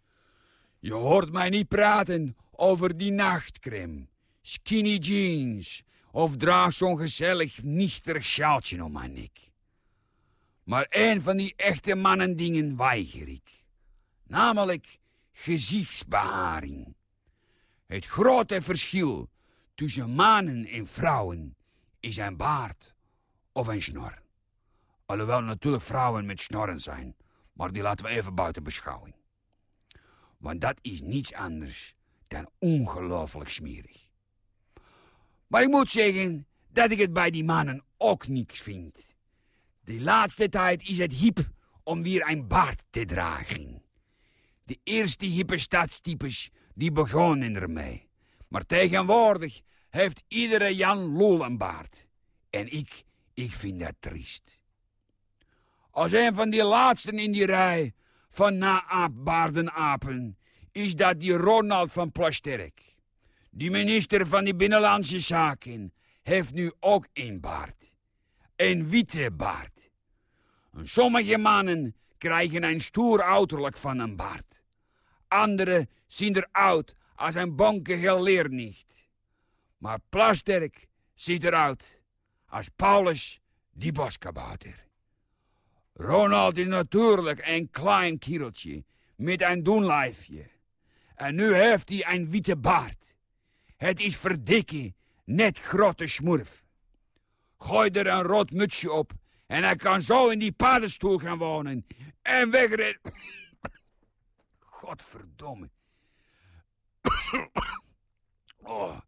Je hoort mij niet praten over die nachtcreme, skinny jeans of draag zo'n gezellig nichterig sjaaltje om mijn nek. Maar één van die echte mannendingen weiger ik. namelijk gezichtsbeharing. Het grote verschil tussen mannen en vrouwen is een baard of een snor. Alhoewel natuurlijk vrouwen met snorren zijn, maar die laten we even buiten beschouwing. Want dat is niets anders dan ongelooflijk smerig. Maar ik moet zeggen dat ik het bij die mannen ook niks vind. De laatste tijd is het hip om weer een baard te dragen. De eerste hippe stadstypes die begonnen ermee. Maar tegenwoordig heeft iedere Jan Lul een baard. En ik, ik vind dat triest. Als een van die laatsten in die rij van na-aapbaardenapen is dat die Ronald van Plasterk. Die minister van die Binnenlandse Zaken heeft nu ook een baard. Een witte baard. sommige mannen krijgen een stoer uiterlijk van een baard. Anderen zien er oud als een bonkige leernicht. Maar Plasterk ziet eruit als Paulus die boskabouter. Ronald is natuurlijk een klein kereltje met een doenlijfje. En nu heeft hij een witte baard. Het is verdikken, net grote smurf. Gooi er een rood mutsje op en hij kan zo in die paardenstoel gaan wonen. En wegrennen. [coughs] Godverdomme. [coughs] oh,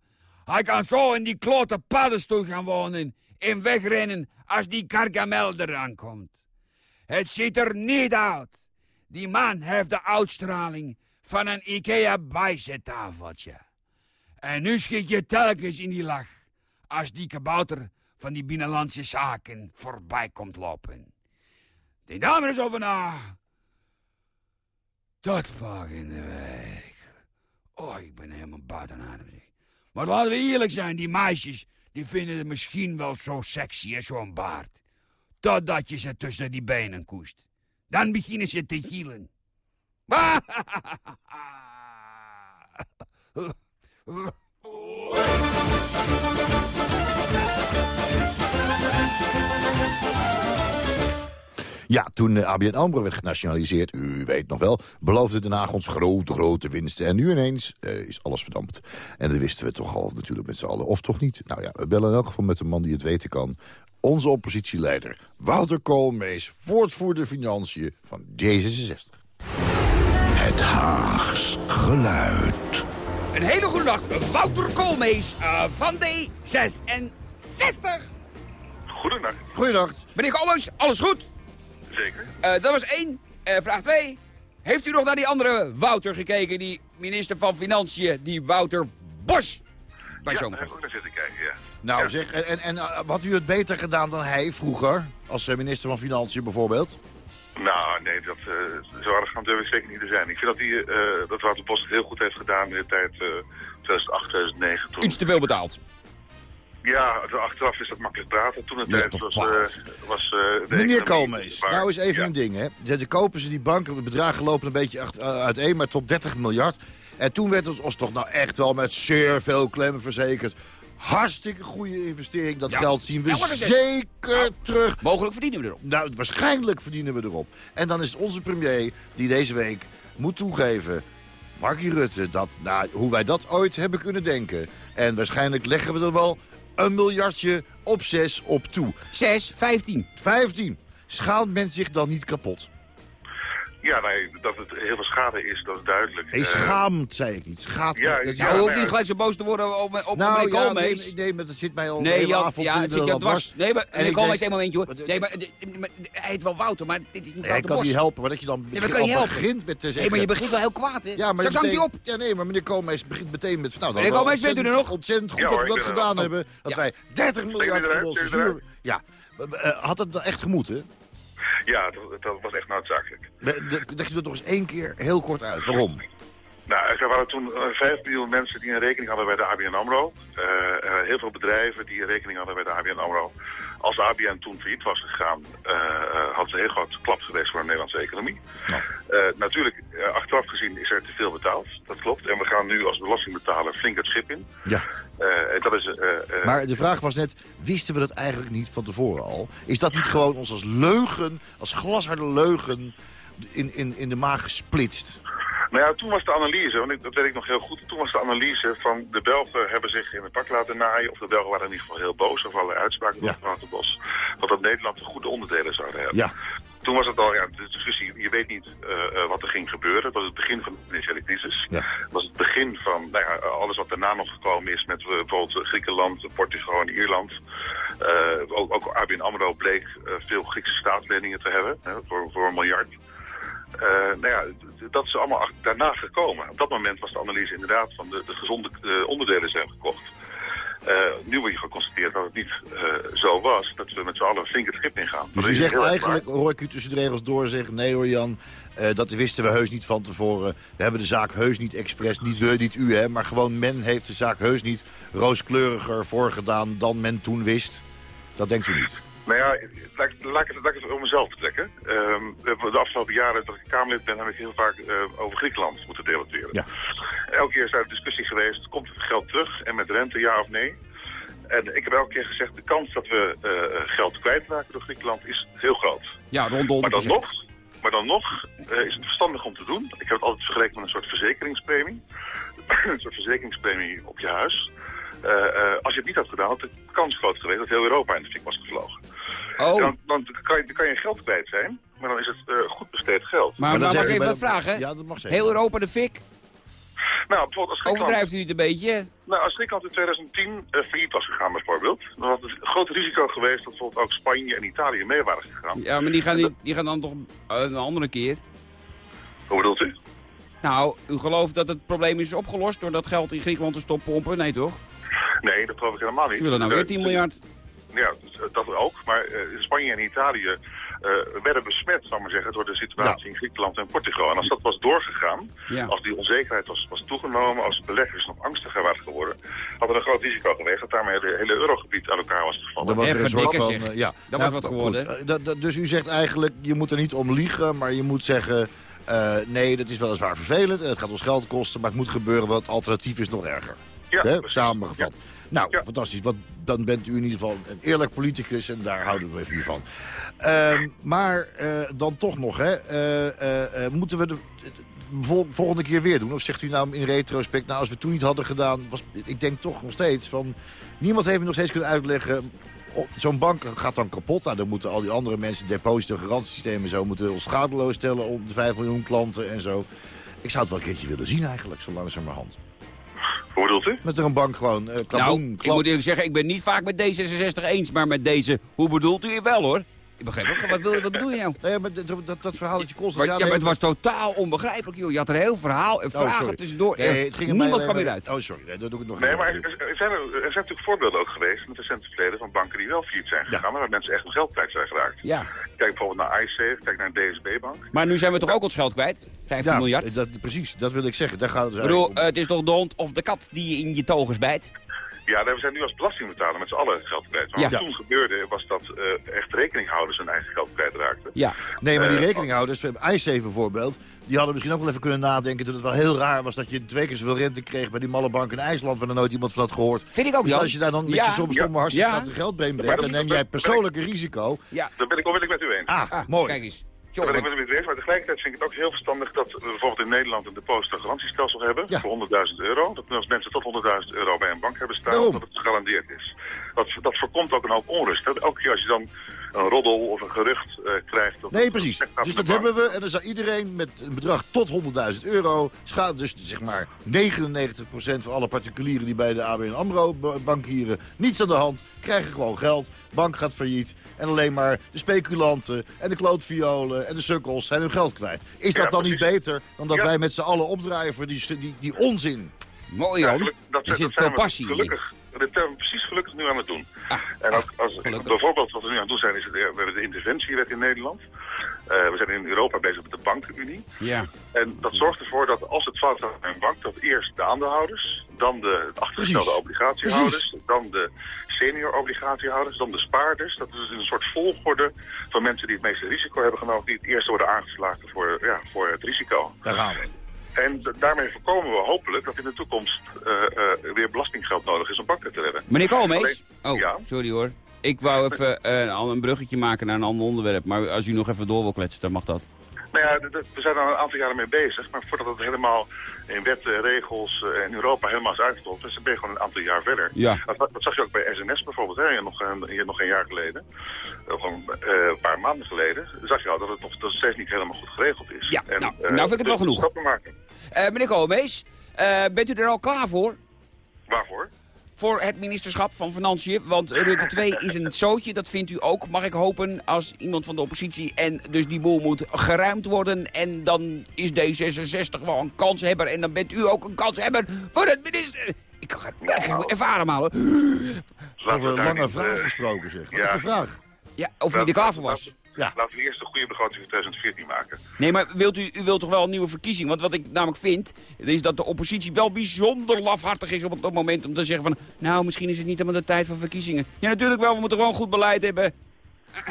hij kan zo in die klote paddenstoel gaan wonen en wegrennen als die kargamel eraan komt. Het ziet er niet uit. Die man heeft de uitstraling van een Ikea bijzettafeltje. En nu schiet je telkens in die lach als die kabouter van die binnenlandse zaken voorbij komt lopen. Denk daar eens over na. Tot volgende week. Oh, ik ben helemaal buiten adem. Maar laten we eerlijk zijn, die meisjes die vinden het misschien wel zo sexy en zo'n baard. Totdat je ze tussen die benen koest. Dan beginnen ze te gielen. [laughs] [laughs] Ja, toen uh, ABN AMRO werd genationaliseerd, u weet nog wel... beloofde Den Haag ons grote, grote winsten. En nu ineens uh, is alles verdampt. En dat wisten we toch al natuurlijk met z'n allen. Of toch niet? Nou ja, we bellen in elk geval met een man die het weten kan. Onze oppositieleider Wouter Koolmees, voortvoerder financiën van D66. Het Haags geluid. Een hele goede dag, Wouter Koolmees uh, van D66. Goedendag. Goedendag. Meneer Koolmees, alles goed? Zeker. Uh, dat was één. Uh, vraag twee. Heeft u nog naar die andere Wouter gekeken, die minister van Financiën, die Wouter Bos? Bij ja, daar heb ik ook naar zitten kijken, ja. Nou zeg, en, en had u het beter gedaan dan hij vroeger, als minister van Financiën bijvoorbeeld? Nou, nee, dat, uh, zo arrogant durf ik zeker niet te zijn. Ik vind dat, hij, uh, dat Wouter Bos het heel goed heeft gedaan in de tijd uh, 2008, 2009. Toen... Iets te veel betaald. Ja, achteraf is dat makkelijk praten. Toen het ja, tijd was, uh, was uh, Meneer Koolmees, nou is even ja. een ding. Hè. Dan kopen ze die banken, de bedragen lopen een beetje achter, uiteen, maar tot 30 miljard. En toen werd het ons toch nou echt wel met zeer veel klemmen verzekerd. Hartstikke goede investering. Dat geld zien we zeker terug. Mogelijk verdienen we erop. Nou, waarschijnlijk verdienen we erop. En dan is het onze premier die deze week moet toegeven... Markie Rutte, dat, nou, hoe wij dat ooit hebben kunnen denken. En waarschijnlijk leggen we er wel een miljardje op zes op toe. Zes, vijftien. Vijftien. Schaamt men zich dan niet kapot? Ja, nee, dat het heel veel schade is, dat is duidelijk. Nee, schaamt, zei ik niet. Schaamt. Ja, ja, ja, je hoeft niet gelijk zo boos te worden op, op nou. Nee, nee, maar dat zit mij al nee, ja, avond. Ja, het zit jou dwars. Nee, maar meneer Koolmees, één momentje hoor. Nee, maar, hij heet wel Wouter, maar dit is niet Wouter Ik kan niet helpen, maar dat je dan nee, kan je begint met te zeggen... Nee, maar je begint wel heel kwaad, hè? Ja, maar Straks hangt hij op. Ja, nee, maar meneer Koolmees begint meteen met... Nou, meneer Koolmees, bent u er nog? Ontzettend goed dat we dat gedaan hebben. Dat wij 30 miljard van onze zuur... Ja, had het echt gemoeten? Ja, dat, dat, was echt noodzakelijk. Leg je dat nog eens één keer heel kort uit. Waarom? Nou, er waren toen 5 miljoen mensen die een rekening hadden bij de ABN AMRO. Uh, heel veel bedrijven die een rekening hadden bij de ABN AMRO. Als de ABN toen failliet was gegaan, uh, had ze een heel groot klap geweest voor de Nederlandse economie. Uh, natuurlijk, achteraf gezien is er te veel betaald, dat klopt. En we gaan nu als belastingbetaler flink het schip in. Ja. dat is, maar de vraag was net, wisten we dat eigenlijk niet van tevoren al? Is dat niet gewoon ons als leugen, als glasharde leugen in, in, in de maag gesplitst? Nou ja, toen was de analyse, want dat weet ik nog heel goed, toen was de analyse van de Belgen hebben zich in het pak laten naaien, of de Belgen waren in ieder geval heel boos over alle uitspraken van ja. de Bos, dat dat Nederland de goede onderdelen zouden hebben. Ja. Toen was het al, ja, de discussie, je weet niet uh, wat er ging gebeuren. Het was het begin van de financiële crisis. Ja. Het was het begin van nou ja, alles wat daarna nog gekomen is met bijvoorbeeld Griekenland, Portugal en Ierland. Uh, ook, ook ABN AMRO bleek veel Griekse staatsleningen te hebben, voor, voor een miljard. Uh, nou ja, dat is allemaal daarna gekomen. Op dat moment was de analyse inderdaad van de, de gezonde uh, onderdelen zijn gekocht. Uh, nu wordt geconstateerd dat het niet zo was, dat we met z'n allen flink het schip ingaan. Dus u zegt eigenlijk, hoor ik u tussen de regels door zeggen... nee hoor Jan, dat wisten we heus niet van tevoren. We hebben de zaak heus niet expres, niet we, niet u, hè, maar gewoon men heeft de zaak heus niet rooskleuriger voorgedaan dan men toen wist. Dat denkt u niet? Nou ja, laat, laat, ik, laat ik het om mezelf betrekken. Um, de afgelopen jaren dat ik Kamerlid ben, heb ik heel vaak uh, over Griekenland moeten debatteren. Ja. Elke keer is daar een discussie geweest, komt het geld terug en met rente ja of nee? En ik heb elke keer gezegd, de kans dat we uh, geld kwijtraken door Griekenland is heel groot. Ja, rondom maar dan nog, Maar dan nog uh, is het verstandig om te doen. Ik heb het altijd vergeleken met een soort verzekeringspremie. [clears throat] een soort verzekeringspremie op je huis. Uh, uh, als je het niet had gedaan, had de kans groot geweest dat heel Europa in de fik was gevlogen. Oh. Dan, dan, kan je, dan kan je geld kwijt zijn, maar dan is het uh, goed besteed geld. Maar, maar dan, mag ik even wat vragen? Ja, dat mag zeker. Heel Europa de fik? Nou, bijvoorbeeld als Griekenland... Overdrijft u het een beetje? Nou, als Griekenland in 2010 uh, failliet was gegaan bijvoorbeeld... dan had het een groot risico geweest dat bijvoorbeeld ook Spanje en Italië mee waren gegaan. Ja, maar die gaan, die, die gaan dan toch een andere keer? Hoe bedoelt u? Nou, u gelooft dat het probleem is opgelost door dat geld in Griekenland te stoppompen? Nee, toch? Nee, dat geloof ik helemaal niet. Ze willen nou weer 10 miljard. Ja, dat ook. Maar uh, Spanje en Italië uh, werden besmet, zou maar zeggen, door de situatie ja. in Griekenland en Portugal. En als dat was doorgegaan, ja. als die onzekerheid was, was toegenomen, als beleggers nog angstiger waren geworden, had er een groot risico geweest dat daarmee het hele eurogebied aan elkaar was gevallen. Dat was er een soort van, uh, ja. Dat was wat geworden. Goed, dus u zegt eigenlijk, je moet er niet om liegen, maar je moet zeggen... Uh, nee, dat is weliswaar vervelend en het gaat ons geld kosten... maar het moet gebeuren, want het alternatief is nog erger. Ja, He, samengevat. Ja. Nou, ja. fantastisch. Want dan bent u in ieder geval een eerlijk politicus en daar houden we even van. Uh, maar uh, dan toch nog, hè, uh, moeten we de, de, volgende keer weer doen? Of zegt u nou in retrospect, nou als we het toen niet hadden gedaan... Was, ik denk toch nog steeds van... Niemand heeft me nog steeds kunnen uitleggen... Zo'n bank gaat dan kapot. Nou, dan moeten al die andere mensen, deposito, garantiesystemen en zo... moeten ons schadeloos stellen om de 5 miljoen klanten en zo. Ik zou het wel een keertje willen zien eigenlijk, zo langzamerhand. Hoe bedoelt u? Met er een bank gewoon. Uh, nou, ik moet eerlijk zeggen, ik ben niet vaak met D66 eens, maar met deze, hoe bedoelt u wel hoor? Ik begrijp ook, wat, wil, wat bedoel je nou? Nee, maar dat, dat, dat verhaal dat je constant... Maar, ja, maar het was totaal onbegrijpelijk, joh. Je had een heel verhaal, vragen oh, tussendoor. Nee, het ging Niemand kwam eruit. Oh, sorry, nee, dat doe ik nog Nee, maar er, er, zijn, er, zijn natuurlijk voorbeelden ook geweest in het recente verleden van banken die wel failliet zijn gegaan, ja. waar mensen echt hun geld kwijt zijn geraakt. Ja. Kijk bijvoorbeeld naar iSafe, kijk naar DSB-bank. Maar nu zijn we toch ook ons geld kwijt? 15 ja, miljard? Dat, precies, dat wil ik zeggen. Daar gaat het ik bedoel, uh, het is toch de hond of de kat die je in je togers bijt? Ja, we zijn nu als belastingbetaler met z'n allen geld kwijt. Maar ja. wat toen gebeurde was dat uh, echt rekeninghouders hun eigen geld kwijtraakten. Ja. Nee, maar die uh, rekeninghouders, iSafe bijvoorbeeld... die hadden misschien ook wel even kunnen nadenken... dat het wel heel raar was dat je twee keer zoveel rente kreeg... bij die malle bank in IJsland... waar er nooit iemand van had gehoord. Vind ik ook, Dus als je daar dan met ja. je soms stomme hartstikke ja. geld brengt... dan neem jij persoonlijk een risico. Ja. Daar ben ik, ik met u eens. Ah, ah mooi. Kijk eens. Ja, ben ik met u eens, maar tegelijkertijd vind ik het ook heel verstandig dat we bijvoorbeeld in Nederland een depositogarantiestelsel hebben ja. voor 100.000 euro. Dat als mensen tot 100.000 euro bij een bank hebben staan, dat het gegarandeerd is. Dat, dat voorkomt ook een hoop onrust. Hè? Elke keer als je dan een roddel of een gerucht uh, krijgt. Dat nee, precies. Dus dat hebben we. En dan zou iedereen met een bedrag tot 100.000 euro... schade dus zeg maar 99% van alle particulieren die bij de ABN AMRO bankieren... niets aan de hand, krijgen gewoon geld. Bank gaat failliet. En alleen maar de speculanten en de klootviolen en de sukkels zijn hun geld kwijt. Is dat ja, dan precies. niet beter dan dat ja. wij met z'n allen opdraaien voor die, die, die onzin? Mooi, Jan. Ja, dat, er zit veel passie gelukkig, dat zijn we precies gelukkig nu aan het doen. Ah, en ook als, bijvoorbeeld wat we nu aan het doen zijn, is het, we hebben de interventiewet in Nederland. Uh, we zijn in Europa bezig met de bankenunie. Ja. En dat zorgt ervoor dat als het fout gaat bij een bank, dat eerst de aandeelhouders, dan de achtergestelde obligatiehouders, precies. dan de senior obligatiehouders, dan de spaarders. Dat is een soort volgorde van mensen die het meeste risico hebben genomen, die het eerst worden aangeslagen voor, ja, voor het risico. Daar gaan we. En daarmee voorkomen we hopelijk dat in de toekomst uh, uh, weer belastinggeld nodig is om banken te redden. Meneer Koolmees? Oh, ja? sorry hoor. Ik wou even uh, een bruggetje maken naar een ander onderwerp. Maar als u nog even door wil kletsen, dan mag dat. Nou ja, we zijn er al een aantal jaren mee bezig. Maar voordat het helemaal in wetten, regels uh, in Europa helemaal is uitgestopt... dus dan ben je gewoon een aantal jaar verder. Ja. Dat, dat zag je ook bij SNS bijvoorbeeld, hè, nog, een, nog een jaar geleden. Of een, een paar maanden geleden. zag je al dat het nog dat het steeds niet helemaal goed geregeld is. Ja, en, nou, nou vind ik het wel genoeg. Stappen maken. meneer Koolmees, bent u er al klaar voor? Waarvoor? Voor het ministerschap van Financiën. Want Rutte 2 is een zootje, dat vindt u ook, mag ik hopen, als iemand van de oppositie. En dus die boel moet geruimd worden. En dan is D66 wel een kanshebber. En dan bent u ook een kanshebber voor het minister... Ik ga het even ademhalen. Over lange vraag gesproken, zeg. Wat is de vraag? Ja, of u er klaar voor was. Ja. Laten we eerst een goede begroting voor 2014 maken. Nee, maar wilt u, u wilt toch wel een nieuwe verkiezing? Want wat ik namelijk vind, is dat de oppositie wel bijzonder lafhartig is op het moment om te zeggen van... nou, misschien is het niet helemaal de tijd van verkiezingen. Ja, natuurlijk wel, we moeten gewoon goed beleid hebben.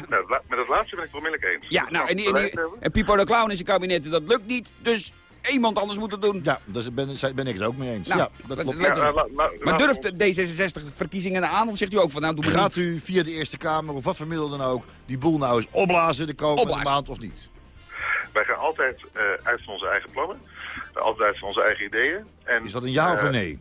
Nou, met dat laatste ben ik het onmiddellijk eens. Ja, nou, en, die, en, en Pipo de Clown in zijn kabinet, dat lukt niet. Dus iemand anders moet het doen. Ja, daar ben, ben, ik het ook mee eens. Nou, ja, dat klopt. Ja, maar durft D66 verkiezingen aan of zegt u ook van nou doe maar Gaat u via de Eerste Kamer of wat voor middel dan ook die boel nou eens opblazen de komende maand of niet? Wij gaan altijd uh, uit van onze eigen plannen. Altijd uit van onze eigen ideeën. En, is dat een ja of een eh, nee?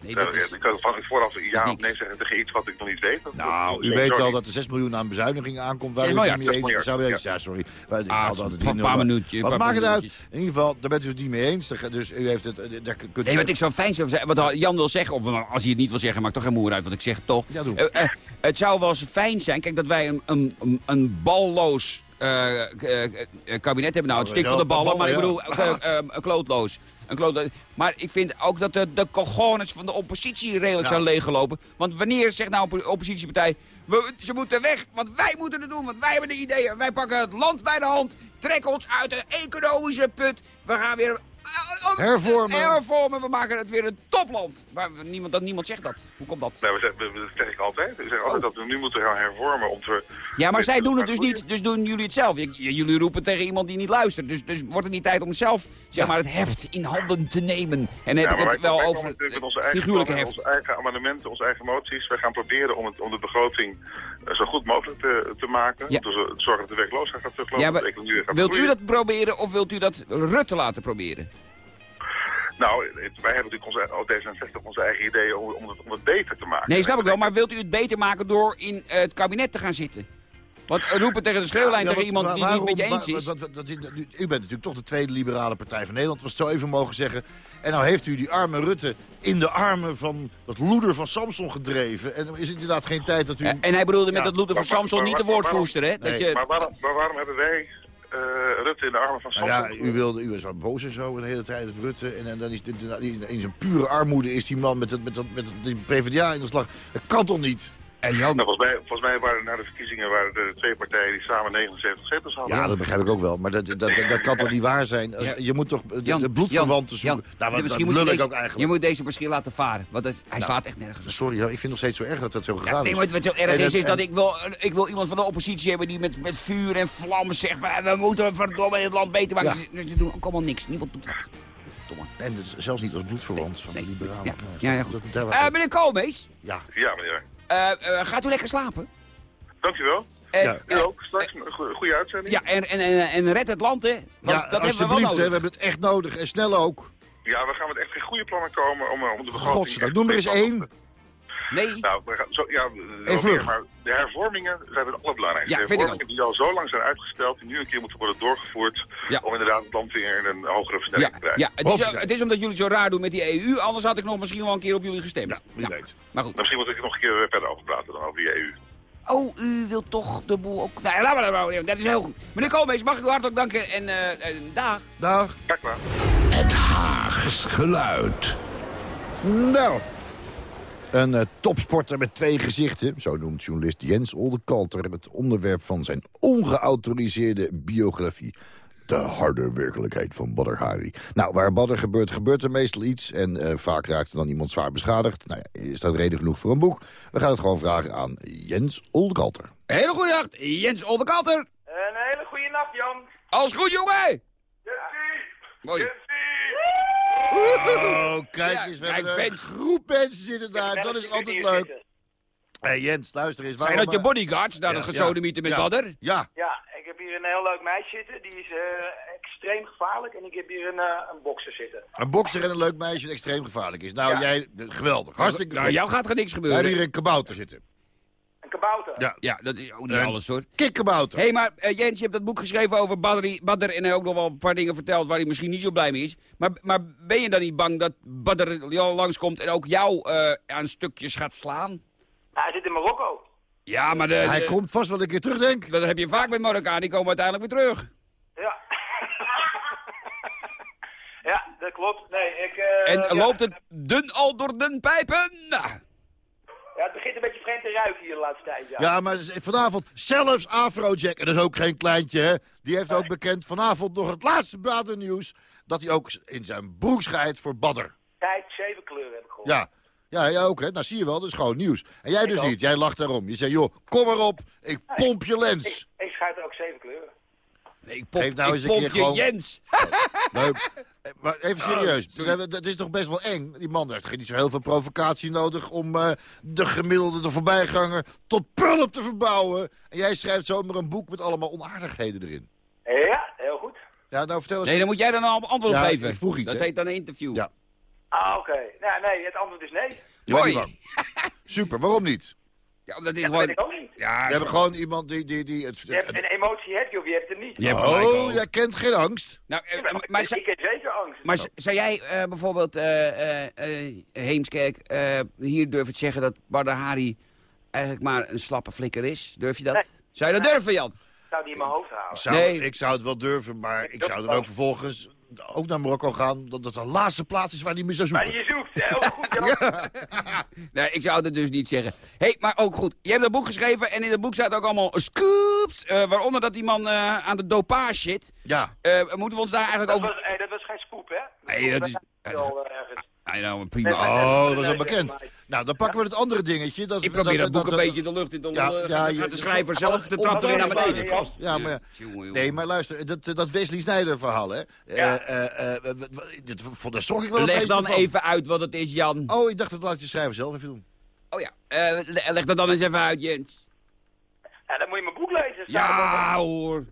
Nee, dat is... Ik kan van vooraf ja of nee zeggen tegen iets wat ik nog niet weet. nou, u weet wel dat er 6 miljoen aan bezuinigingen aankomt. Waar u het niet mee eens zou Ja, sorry. Ah, een paar minuutjes. Wat maakt het uit? In ieder geval, daar bent u het niet mee eens. Dus u heeft het... Daar kunt nee, wat ik zo fijn zou zeggen... Wat Jan wil zeggen, of als hij het niet wil zeggen, maakt toch geen moer uit. Want ik zeg het toch. Ja, doe. Uh, uh, het zou wel eens fijn zijn, kijk, dat wij een, een, een balloos uh, kabinet hebben. Nou, het stikt van de ballen, maar ik bedoel, klootloos. Een. Maar ik vind ook dat de, de cojones van de oppositie redelijk zijn leeggelopen. Want wanneer zegt nou een oppositiepartij... We, ze moeten weg, want wij moeten het doen, want wij hebben de ideeën. Wij pakken het land bij de hand, trekken ons uit de economische put. We gaan weer Hervormen. Hervormen, we maken het weer een topland. Maar niemand, dat, niemand zegt dat. Hoe komt dat? Nou, we zeggen, dat zeg ik altijd. We zeggen altijd oh. dat we nu moeten gaan hervormen om te... Ja, maar zij doen het dus niet, dus doen jullie het zelf. jullie roepen tegen iemand die niet luistert. Dus, dus wordt het niet tijd om zelf zeg maar, het heft in handen te nemen. En dan heb ik het wel over onze figuurlijke heft. Onze eigen amendementen, onze eigen moties. Wij gaan proberen om, het, om de begroting zo goed mogelijk te, te maken. Ja. Dus uh, zorgen dat de werkloosheid gaat teruglopen. Ja, maar, wilt u dat proberen of wilt u dat Rutte laten proberen? Nou, wij hebben natuurlijk onze, D66 onze eigen ideeën om, om, het, om het beter te maken. Nee, snap ik wel. Maar wilt u het beter maken door in uh, het kabinet te gaan zitten? Want roepen tegen de schreeuwlijn ja, tegen iemand die waarom, niet met je eens is. Wat, wat, u bent natuurlijk toch de tweede liberale partij van Nederland, was het zo even mogen zeggen. En nou heeft u die arme Rutte in de armen van dat loeder van Samson gedreven. En dan is het inderdaad geen tijd dat u... En hij bedoelde met dat loeder van Samson niet de woordvoerster, hè? Dat je... maar, waarom, maar waarom hebben wij uh, Rutte in de armen van Samson. Nou ja, u, wilde, u was wel boos en zo de hele tijd, het Rutte. En, en dan is in zijn pure armoede is die man met, het, met, dat, met die PvdA in de slag. Dat kan toch niet? En Jan... Nou, volgens, mij, volgens mij waren na de verkiezingen waren er twee partijen die samen 79 zetels hadden. Ja, dat begrijp ik ook wel. Maar dat, dat, dat, dat kan toch niet waar zijn? Als, Je moet toch de, Jan, de bloedverwanten zoeken. Jan, nou, wat, dat lul ik ook eigenlijk. Je moet deze misschien laten varen. Want het, hij nou, slaat echt nergens op. Sorry, ik vind nog steeds zo erg dat dat zo gegaan ja, nee, is. Wat zo erg is, is dat ik wil, ik wil iemand van de oppositie hebben die met, met vuur en vlam zegt... we moeten verdomme het land beter maken. Ja. Ze, doen ook allemaal niks. Niemand doet wat. En dus zelfs niet als bloedverwant van de liberalen. Ja, ja, ja, goed. Uh, meneer Koolmees? Ja. Ja, meneer. Uh, uh, gaat u lekker slapen? Dankjewel. En, ja. U ook. Straks een goede uitzending. Ja, en, en, en, en red het land, hè? Want ja, dat hebben we wel nodig. Hè, we hebben het echt nodig. En snel ook. Ja, we gaan met echt geen goede plannen komen om, om de begroting... Godzijdank, noem er eens één. Nee. Nou, we gaan zo, ja, maar de hervormingen zijn het allerbelangrijkste. Ja, de hervormingen die al zo lang zijn uitgesteld, die nu een keer moeten worden doorgevoerd... Ja. om inderdaad het land weer in een hogere versnelling ja, te krijgen. Ja, het is, het is, omdat jullie zo raar doen met die EU, anders had ik nog misschien wel een keer op jullie gestemd. Ja, wie weet. Maar goed. Misschien moet ik er nog een keer verder over praten dan over die EU. Oh, u wilt toch de boel ook... Nou, laat maar, laat maar, dat is heel goed. Meneer Koolmees, mag ik u hartelijk danken en uh, dag. Dag. Dag maar. Het Haags geluid. Nou, een uh, topsporter met twee gezichten, zo noemt journalist Jens Oldekalter... het onderwerp van zijn ongeautoriseerde biografie. De harde werkelijkheid van Badr Hari. Nou, waar Badr gebeurt, gebeurt er meestal iets... en uh, vaak raakt er dan iemand zwaar beschadigd. Nou ja, is dat reden genoeg voor een boek? We gaan het gewoon vragen aan Jens Oldekalter. Hele goede nacht, Jens Oldekalter. Een hele goede nacht, Jan. Alles goed, jongen? Ja. Mooi. Oh, [laughs] kijk eens, we kijk, hebben een groep mensen zitten daar. Dat is altijd leuk. Hé hey Jens, luister eens. Zijn dat je bodyguards naar ja, het gesodemieten met ja, Badder? Ja. Ja, ik heb hier hier een heel leuk meisje zitten. Die is uh, extreem gevaarlijk. En ik heb hier een, uh, een bokser zitten. Een bokser en een leuk meisje dat extreem gevaarlijk is. Nou, jij, geweldig. Hartstikke Nou, jou gaat er niks gebeuren. We hebben hier een kabouter zitten. Kabouter? Ja, ja dat is ook niet alles hoor. Kikkabouter. Hé, hey, maar uh, Jens, je hebt dat boek geschreven over Badr, Badr en ook nog wel een paar dingen verteld waar hij misschien niet zo blij mee is. Maar, maar ben je dan niet bang dat Badr langskomt en ook jou aan stukjes gaat slaan? Nou, hij zit in Marokko. Ja, maar... De, Hij komt vast wel een keer terug, denk ik. Dat heb je vaak met Marokkaan, die komen uiteindelijk weer terug. Ja. [laughs] ja, dat klopt. Nee, ik... Uh, en loopt het dun al door de pijpen? Ja, het begint een beetje vreemd te ruiken hier de laatste tijd, ja. Ja, maar vanavond zelfs Afrojack, en dat is ook geen kleintje, hè. Die heeft ook bekend vanavond nog het laatste Badder-nieuws... dat hij ook in zijn broek scheidt voor Badder. Tijd, zeven kleuren heb ik gehoord. Ja, ja, jij ook, hè? Nou, zie je wel, dat is gewoon nieuws. En jij dus niet, jij lacht daarom. Je zegt, joh, kom erop, ik pomp je lens. Ik, ik schuit ook zeven kleuren. Ik pomp, nou eens een keer gewoon... Jens. [laughs] Leuk. Maar even serieus, dat is toch best wel eng? Die man heeft niet zo heel veel provocatie nodig om uh, de gemiddelde, de voorbijganger, tot pulp te verbouwen. En jij schrijft zomaar een boek met allemaal onaardigheden erin. Ja, heel goed. Ja, nou vertel eens. Nee, dan moet jij dan een antwoord ja, geven. Ik vroeg iets, dat heet dan een interview. Ja. Ah, oké. Okay. Nou, nee, het antwoord is nee. Mooi. Super, waarom niet? Ja, omdat dit ja, gewoon... Ja, We hebben gewoon iemand die... die, die het, je hebt een emotie heb je of je hebt hem niet. Je hebt oh, jij kent geen angst? Nou, uh, maar, maar, ik, ik ken zeker angst. Maar zou jij uh, bijvoorbeeld, uh, Heemskerk, hier durven te zeggen dat Badr Hari eigenlijk maar een slappe flikker is? Durf je dat? Nee. Zou je dat nee. durven, Jan? Ik zou die in mijn hoofd houden. Ik zou, Nee. ik zou het wel durven, maar ik zou dan ook vervolgens ook naar Marokko gaan. Dat dat de laatste plaats is waar hij me zou Maar zoeken. Je zoekt, heel goed, Jan. Nee, ik zou het dus niet zeggen. Hé, hey, maar ook goed. Je hebt dat boek geschreven en in dat boek staat ook allemaal scoops. eh, waaronder dat die man eh, aan de dopage zit. Ja. Eh, moeten we ons daar eigenlijk Dat over... was, hey, dat was geen scoop, hè? Nee, dat is- Wel, uh, ergens. Nee, nou, prima. Oh, dat was al bekend. Nou, dan pakken we het andere dingetje. Dat, ik probeer dat, dat, boek een beetje de lucht in te Ja, ja, gaat, je- gaat de schrijver zelf de trap erin naar beneden. Ja, maar, nee, maar luister, dat, dat Wesley Snijder verhaal, hè. Ja. Eh, eh, eh, dit- Daar schrok ik wel een Leg dan van. even uit wat het is, Jan. Oh, ik dacht dat laat je schrijver zelf even doen. Oh ja, eh, le- leg dat dan eens even uit, Jens. Ja, dan moet je mijn boek lezen. Ja, hoor.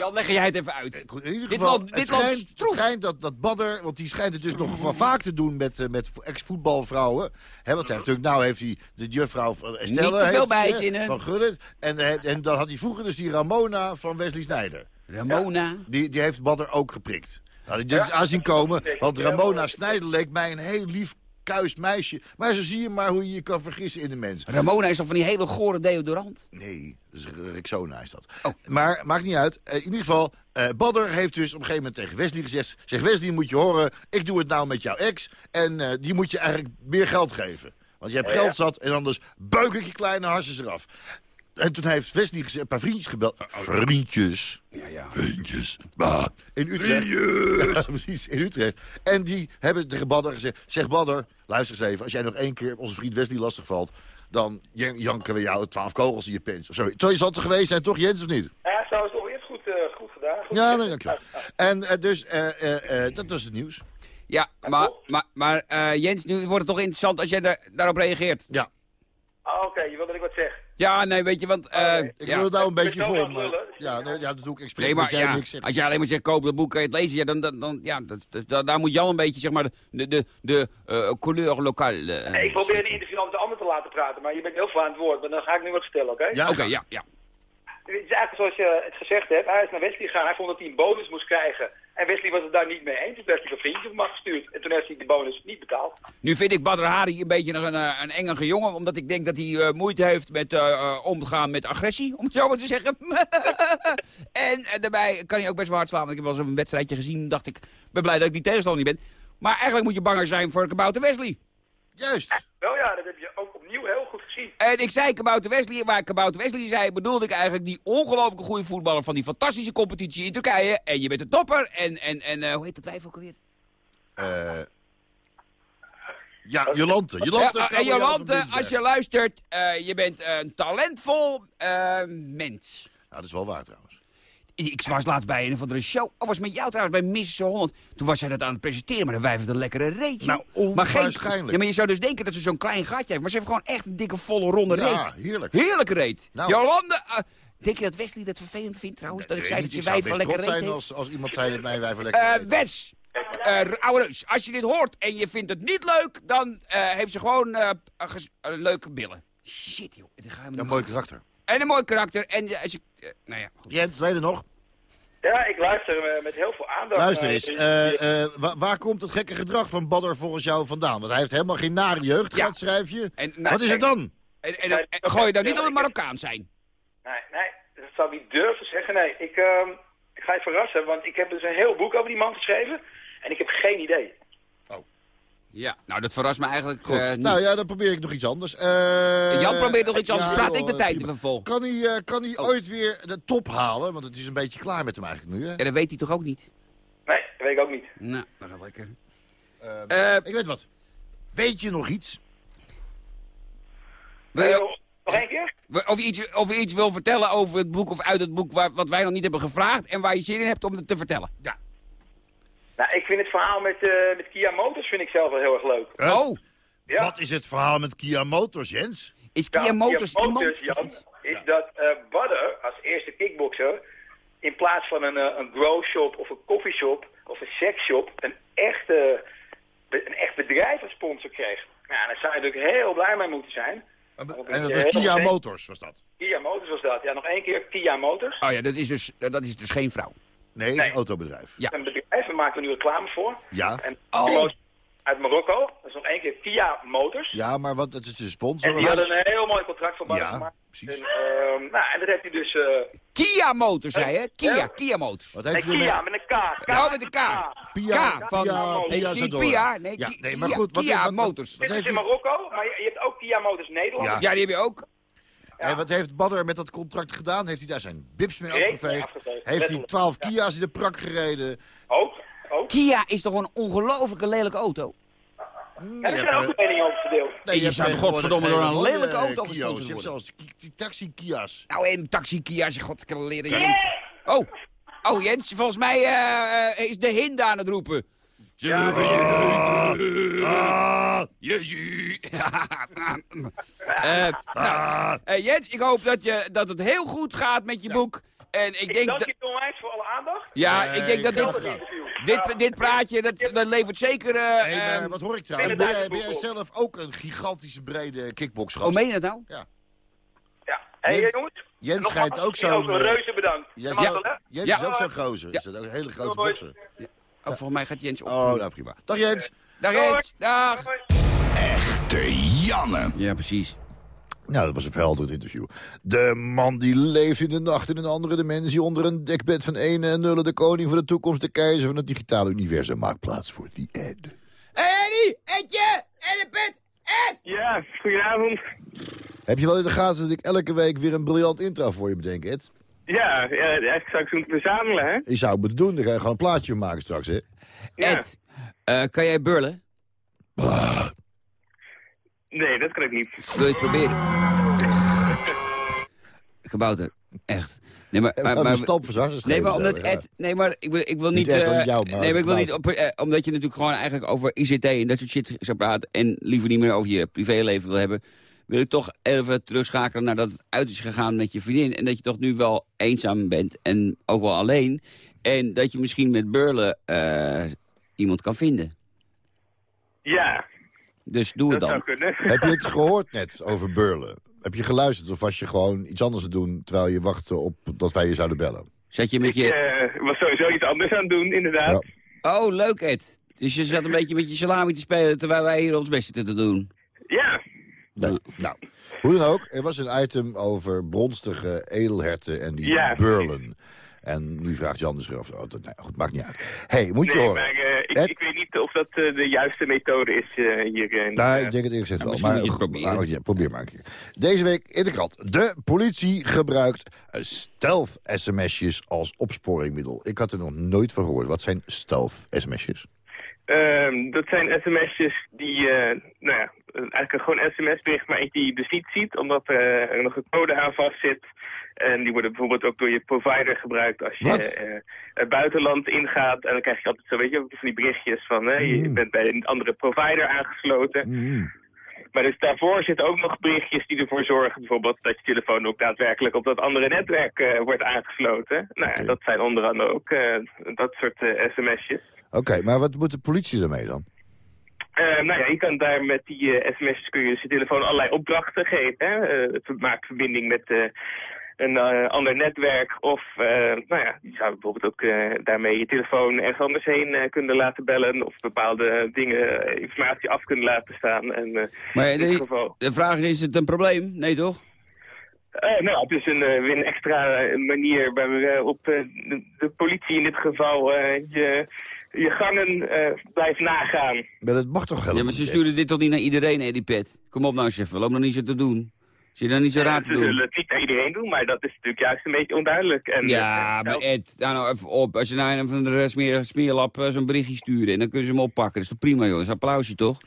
Jan, leg jij het even uit. Goed, in ieder Dit geval, land- dit land schijnt, het schijnt dat, dat Badder, want die schijnt het dus nog wel vaak te doen met, eh, met ex-voetbalvrouwen. Hè, want hij heeft natuurlijk, nou heeft hij de juffrouw van Estelle. Niet te veel heeft hij, hè, bijzinnen. Van Gullit. En, eh, en dan had hij vroeger dus die Ramona van Wesley Snijder. Ramona. Die, die heeft Badder ook geprikt. Nou, die dit is aanzien komen, want Ramona Snijder leek mij een heel lief, kuis meisje. Maar zo zie je maar hoe je je kan vergissen in de mens. Ramona is toch van die hele gore deodorant? Nee, Rexona is dat. Oh. Maar maakt niet uit. Eh, in ieder geval, eh Badder heeft dus op een gegeven moment tegen Wesley gezegd... Zeg Wesley, moet je horen, ik doe het nou met jouw ex... en eh, die moet je eigenlijk meer geld geven. Want je hebt Ja. geld zat en anders buik ik je kleine harsjes eraf. En toen heeft Wesley gezegd, een paar vriendjes gebeld. Vriendjes. Ja, ja. Vriendjes. Bah, in Utrecht. Ja, [laughs] precies, in Utrecht. En die hebben tegen Badder gezegd... Zeg Badder, luister eens even. Als jij nog één keer onze vriend Wesley lastigvalt... dan jan- janken we jou twaalf kogels in je pens. Of zo. Zo zal het er geweest zijn, toch Jens, of niet? Ja, zo is het toch eerst goed, eh, goed gedaan. Goed Ja, nee, dankjewel. En eh, dus, eh, eh, eh, dat was het nieuws. Ja, maar, maar, maar eh, Jens, nu wordt het toch interessant als jij daar, daarop reageert. Ja, Ah, Oké, je wil dat ik wat zeg. Ja, nee, weet je, want... eh, Oké. ik wil het nou een beetje lullen? ja, nee, ja, dat doe ik expres, Nee, maar jij ja, niks zegt. als jij alleen maar zegt koop dat boek, kan je het lezen, ja, dan, dan, dan ja, dat, dat- dat- daar moet Jan een beetje, zeg maar, de, de, de eh, couleur lokaal... eh, Nee, ik probeer de interview altijd de ander te laten praten, maar je bent heel veel aan het woord. Maar dan ga ik nu wat vertellen, oké? Ja, Oké, ja, ja. Het is eigenlijk zoals je het gezegd hebt. Hij is naar Wesley gegaan. Hij vond dat hij een bonus moest krijgen. En Wesley was het daar niet mee eens. Dus heeft hij een vriendje van gestuurd. En toen heeft hij die bonus niet betaald. Nu vind ik Badr Hari een beetje een, eh, een engige jongen, omdat ik denk dat hij eh, moeite heeft met eh, omgaan met agressie, om het zo maar te zeggen. [laughs] en daarbij kan hij ook best wel hard slaan, want ik heb wel eens een wedstrijdje gezien, dacht ik, ben blij dat ik die tegenstander niet ben. Maar eigenlijk moet je banger zijn voor Kabouter Wesley. Juist. Wel ja, dat heb je ook opnieuw heel En ik zei Kabouter Wesley, waar Kabouter Wesley zei, bedoelde ik eigenlijk die ongelooflijke goede voetballer van die fantastische competitie in Turkije. En je bent een topper. En, en, en eh, hoe heet dat wijf ook alweer? Eh, ja, Jolante. Jolante, Ja, kan en Jolante, als je luistert, eh, je bent een talentvol eh, mens. Nou, dat is wel waar trouwens. Ik was laatst bij een of andere show. Oh, was met jou trouwens bij Miss Holland. Toen was zij dat aan het presenteren, maar de wijf heeft een lekkere reet. joh. Nou, maar geen, onwaarschijnlijk. ja, maar je zou dus denken dat ze zo'n klein gatje heeft. Maar ze heeft gewoon echt een dikke, volle, ronde Ja, reet. heerlijk. Heerlijke reet. Nou. Jolande, eh, Denk je dat Wesley dat vervelend vindt trouwens? Dat ik zei dat je wijf van lekker reet zijn als, als iemand zei dat mijn wijf van lekker uh, Wes, uh, oude reus, als je dit hoort en je vindt het niet leuk... dan heeft ze gewoon leuke billen. Shit, joh. Dan gaan we een mooi karakter. En een mooi karakter. En als je, nou ja, goed. Jens, weet je nog? Ja, ik luister met heel veel aandacht. Luister eens, waar, waar, komt het gekke gedrag van Badder volgens jou vandaan? Want hij heeft helemaal geen nare jeugd gehad, schrijf je. En, nou, Wat is het dan? En, en, en, en gooi je dan niet op het Marokkaan zijn? Nee, nee, dat zou ik niet durven zeggen. Nee, ik, uh, ik ga je verrassen, want ik heb dus een heel boek over die man geschreven. En ik heb geen idee. Ja, nou dat verrast me eigenlijk Goed. Uh, nou ja, dan probeer ik nog iets anders. Uh, Jan probeert nog iets anders, ja, praat ik de tijd even vol. Kan hij, uh, kan hij oh. ooit weer de top halen? Want het is een beetje klaar met hem eigenlijk nu, hè? Ja, dat weet hij toch ook niet? Nee, dat weet ik ook niet. Nou, dat is lekker. ik weet wat. Weet je nog iets? nog één keer? Of je, iets, of je iets wil vertellen over het boek of uit het boek waar, wat wij nog niet hebben gevraagd... en waar je zin in hebt om het te vertellen. Ja. Nou, ik vind het verhaal met, uh, met Kia Motors vind ik zelf wel heel erg leuk. Oh! Ja. Wat is het verhaal met Kia Motors, Jens? Is Kia ja, Motors Kia Motors, Jan, is dat uh, Badder als eerste kickboxer... in plaats van een, een grow shop of een coffeeshop of een sexshop... een, echte, een echt bedrijf als sponsor kreeg. Nou, daar zou je natuurlijk heel blij mee moeten zijn... En dat was Kia Motors, was dat? Kia Motors was dat. Ja, nog één keer Kia Motors. Oh ja, dat is dus, dat is dus geen vrouw. Nee, dat is een autobedrijf. Ja. Een bedrijf, we maken er nu reclame voor. Ja. En oh. uit Marokko. Dat is nog één keer Kia Motors. Ja, maar wat, het is een sponsor. En die hadden een heel mooi contract voor Badder ja, gemaakt. precies. En, uh, nou, en dat heeft hij dus... Uh... Kia Motors, zei je? Kia, ja. Kia Motors. Wat heeft nee, Kia, met een K. K. Oh, met een K. Pia, K van... Pia, Pia, nee, niet Pia, nee, ja, nee, maar Kia, goed, wat, Kia wat, Motors. Dit is in Marokko, maar je, je hebt ook Kia Motors Nederland. Ja. ja, die heb je ook. Ja. En wat heeft Badder met dat contract gedaan? Heeft hij daar zijn bips mee afgeveegd? Heeft hij 12 Kia's in de prak gereden? Ook, ook. Kia is toch een ongelooflijke lelijke auto? Ja, er zijn ook meningen over verdeeld. Nee, je zou godverdomme door een lelijke auto gesponsord worden. Je hebt zelfs die taxi Kia's. Nou, en taxi Kia's, je god kan leren, Jens. Oh, oh Jens, volgens mij uh, is de hind aan het roepen. Ja. Jezus. uh, [laughs] nou, uh, Jens, ik hoop dat, je, dat het heel goed gaat met je ja. boek. En ik, ik denk dank dat... je onwijs voor alle aandacht. Ja, nee, ik denk dat dit, dit, dit praatje, dat, dat levert zeker... Uh, nee, maar wat hoor ik trouwens? Ben jij, ben jij zelf ook een gigantische brede kickboxgast? Oh, meen je dat nou? Ja. Ja. Hé, hey, jongens. Jens schijnt ook zo'n... Ook een reuze bedankt. Jens, ja. Jens ja. is ook zo'n gozer. Ja. Is dat ook een hele grote bokser. Ja. Oh, volgens mij gaat Jens op. Oh, nou prima. Dag Jens. Dag Jens. Dag. Echte Janne. Ja, precies. Nou, dat was een verhelderend interview. De man die leeft in de nacht in een andere dimensie... onder een dekbed van 1 en 0, de koning van de toekomst... de keizer van het digitale universum, maakt plaats voor die Ed. Hé, Eddie! Edje! Ed Pet! Ed! Ja, goedenavond. Heb je wel in de gaten dat ik elke week weer een briljant intro voor je bedenk, Ed? Ja, ja eigenlijk zou ik ze moeten verzamelen, hè? Je zou het moeten doen, dan ga je gewoon een plaatje maken straks, hè? Ja. Ed, uh, kan jij burlen? Bah. Nee, dat kan ik niet. Wil je het proberen? [laughs] Gebouwd, echt. Nee, maar, maar, maar, nee, maar omdat Ed, nee, maar ik wil, ik wil niet, niet uh, jou, maar nee, maar ik wil niet, op, uh, omdat je natuurlijk gewoon eigenlijk over ICT en dat soort shit zou praten en liever niet meer over je privéleven wil hebben, wil ik toch even terugschakelen naar dat het uit is gegaan met je vriendin en dat je toch nu wel eenzaam bent en ook wel alleen en dat je misschien met burlen uh, iemand kan vinden. Ja. Dus doe het dan. Zou kunnen. [laughs] Heb je het gehoord net over burlen? Heb je geluisterd of was je gewoon iets anders aan het doen... terwijl je wachtte op dat wij je zouden bellen? Zat je met je... Ik uh, was sowieso iets anders aan het doen, inderdaad. Ja. Oh, leuk Ed. Dus je zat een beetje met je salami te spelen... terwijl wij hier ons best zitten te doen. Ja. Nou, hoe dan ook, er was een item over bronstige edelherten en die ja. burlen. En nu vraagt Jan dus of... Oh, nee, goed, maakt niet uit. hey, moet je nee, horen. Maar, uh, ik, ik, weet niet of dat uh, de juiste methode is uh, hier. nou, ik denk het eerst wel. Maar, moet je proberen. Maar, ja, probeer maar een keer. Deze week in de krant. De politie gebruikt stealth-sms'jes als opsporingmiddel. Ik had er nog nooit van gehoord. Wat zijn stealth-sms'jes? Um, dat zijn sms'jes die, uh, nou ja, eigenlijk gewoon een sms-bericht, maar die je dus niet ziet, omdat uh, er nog een code aan vast zit. En die worden bijvoorbeeld ook door je provider gebruikt als je uh, het buitenland ingaat. En dan krijg je altijd zo, weet je, van die berichtjes van, uh, mm. je bent bij een andere provider aangesloten. Mm. Maar dus daarvoor zitten ook nog berichtjes die ervoor zorgen... bijvoorbeeld dat je telefoon ook daadwerkelijk op dat andere netwerk uh, wordt aangesloten. Nou ja, dat zijn onder andere ook uh, dat soort uh, sms'jes. Oké, maar wat moet de politie ermee dan? nou ja, je kan daar met die sms'jes kun je dus je telefoon allerlei opdrachten geven. Hè? maak verbinding met een uh, ander netwerk. Of uh, nou ja, je zou bijvoorbeeld ook uh, daarmee je telefoon ergens anders heen kunnen laten bellen. Of bepaalde dingen, informatie af kunnen laten staan. En, maar in dit geval... de vraag is, is het een probleem? Nee toch? nou, het is een, weer een extra manier waarop de, de, politie in dit geval je, je gangen blijft nagaan. Maar dat mag toch helemaal Ja, maar ze sturen dit toch niet naar iedereen, Eddie Pet? Kom op nou, chef, loop nog niet zo te doen. Zie je dan niet zo raar te doen? Ze zullen het niet naar iedereen doen, maar dat is natuurlijk juist een beetje onduidelijk. En, ja, maar Ed, nou, nou even op. Als je naar een van de smeer, smeerlap uh, zo'n berichtje sturen... en dan kunnen ze hem oppakken. Dat is toch prima, joh. Dat is applausje, toch?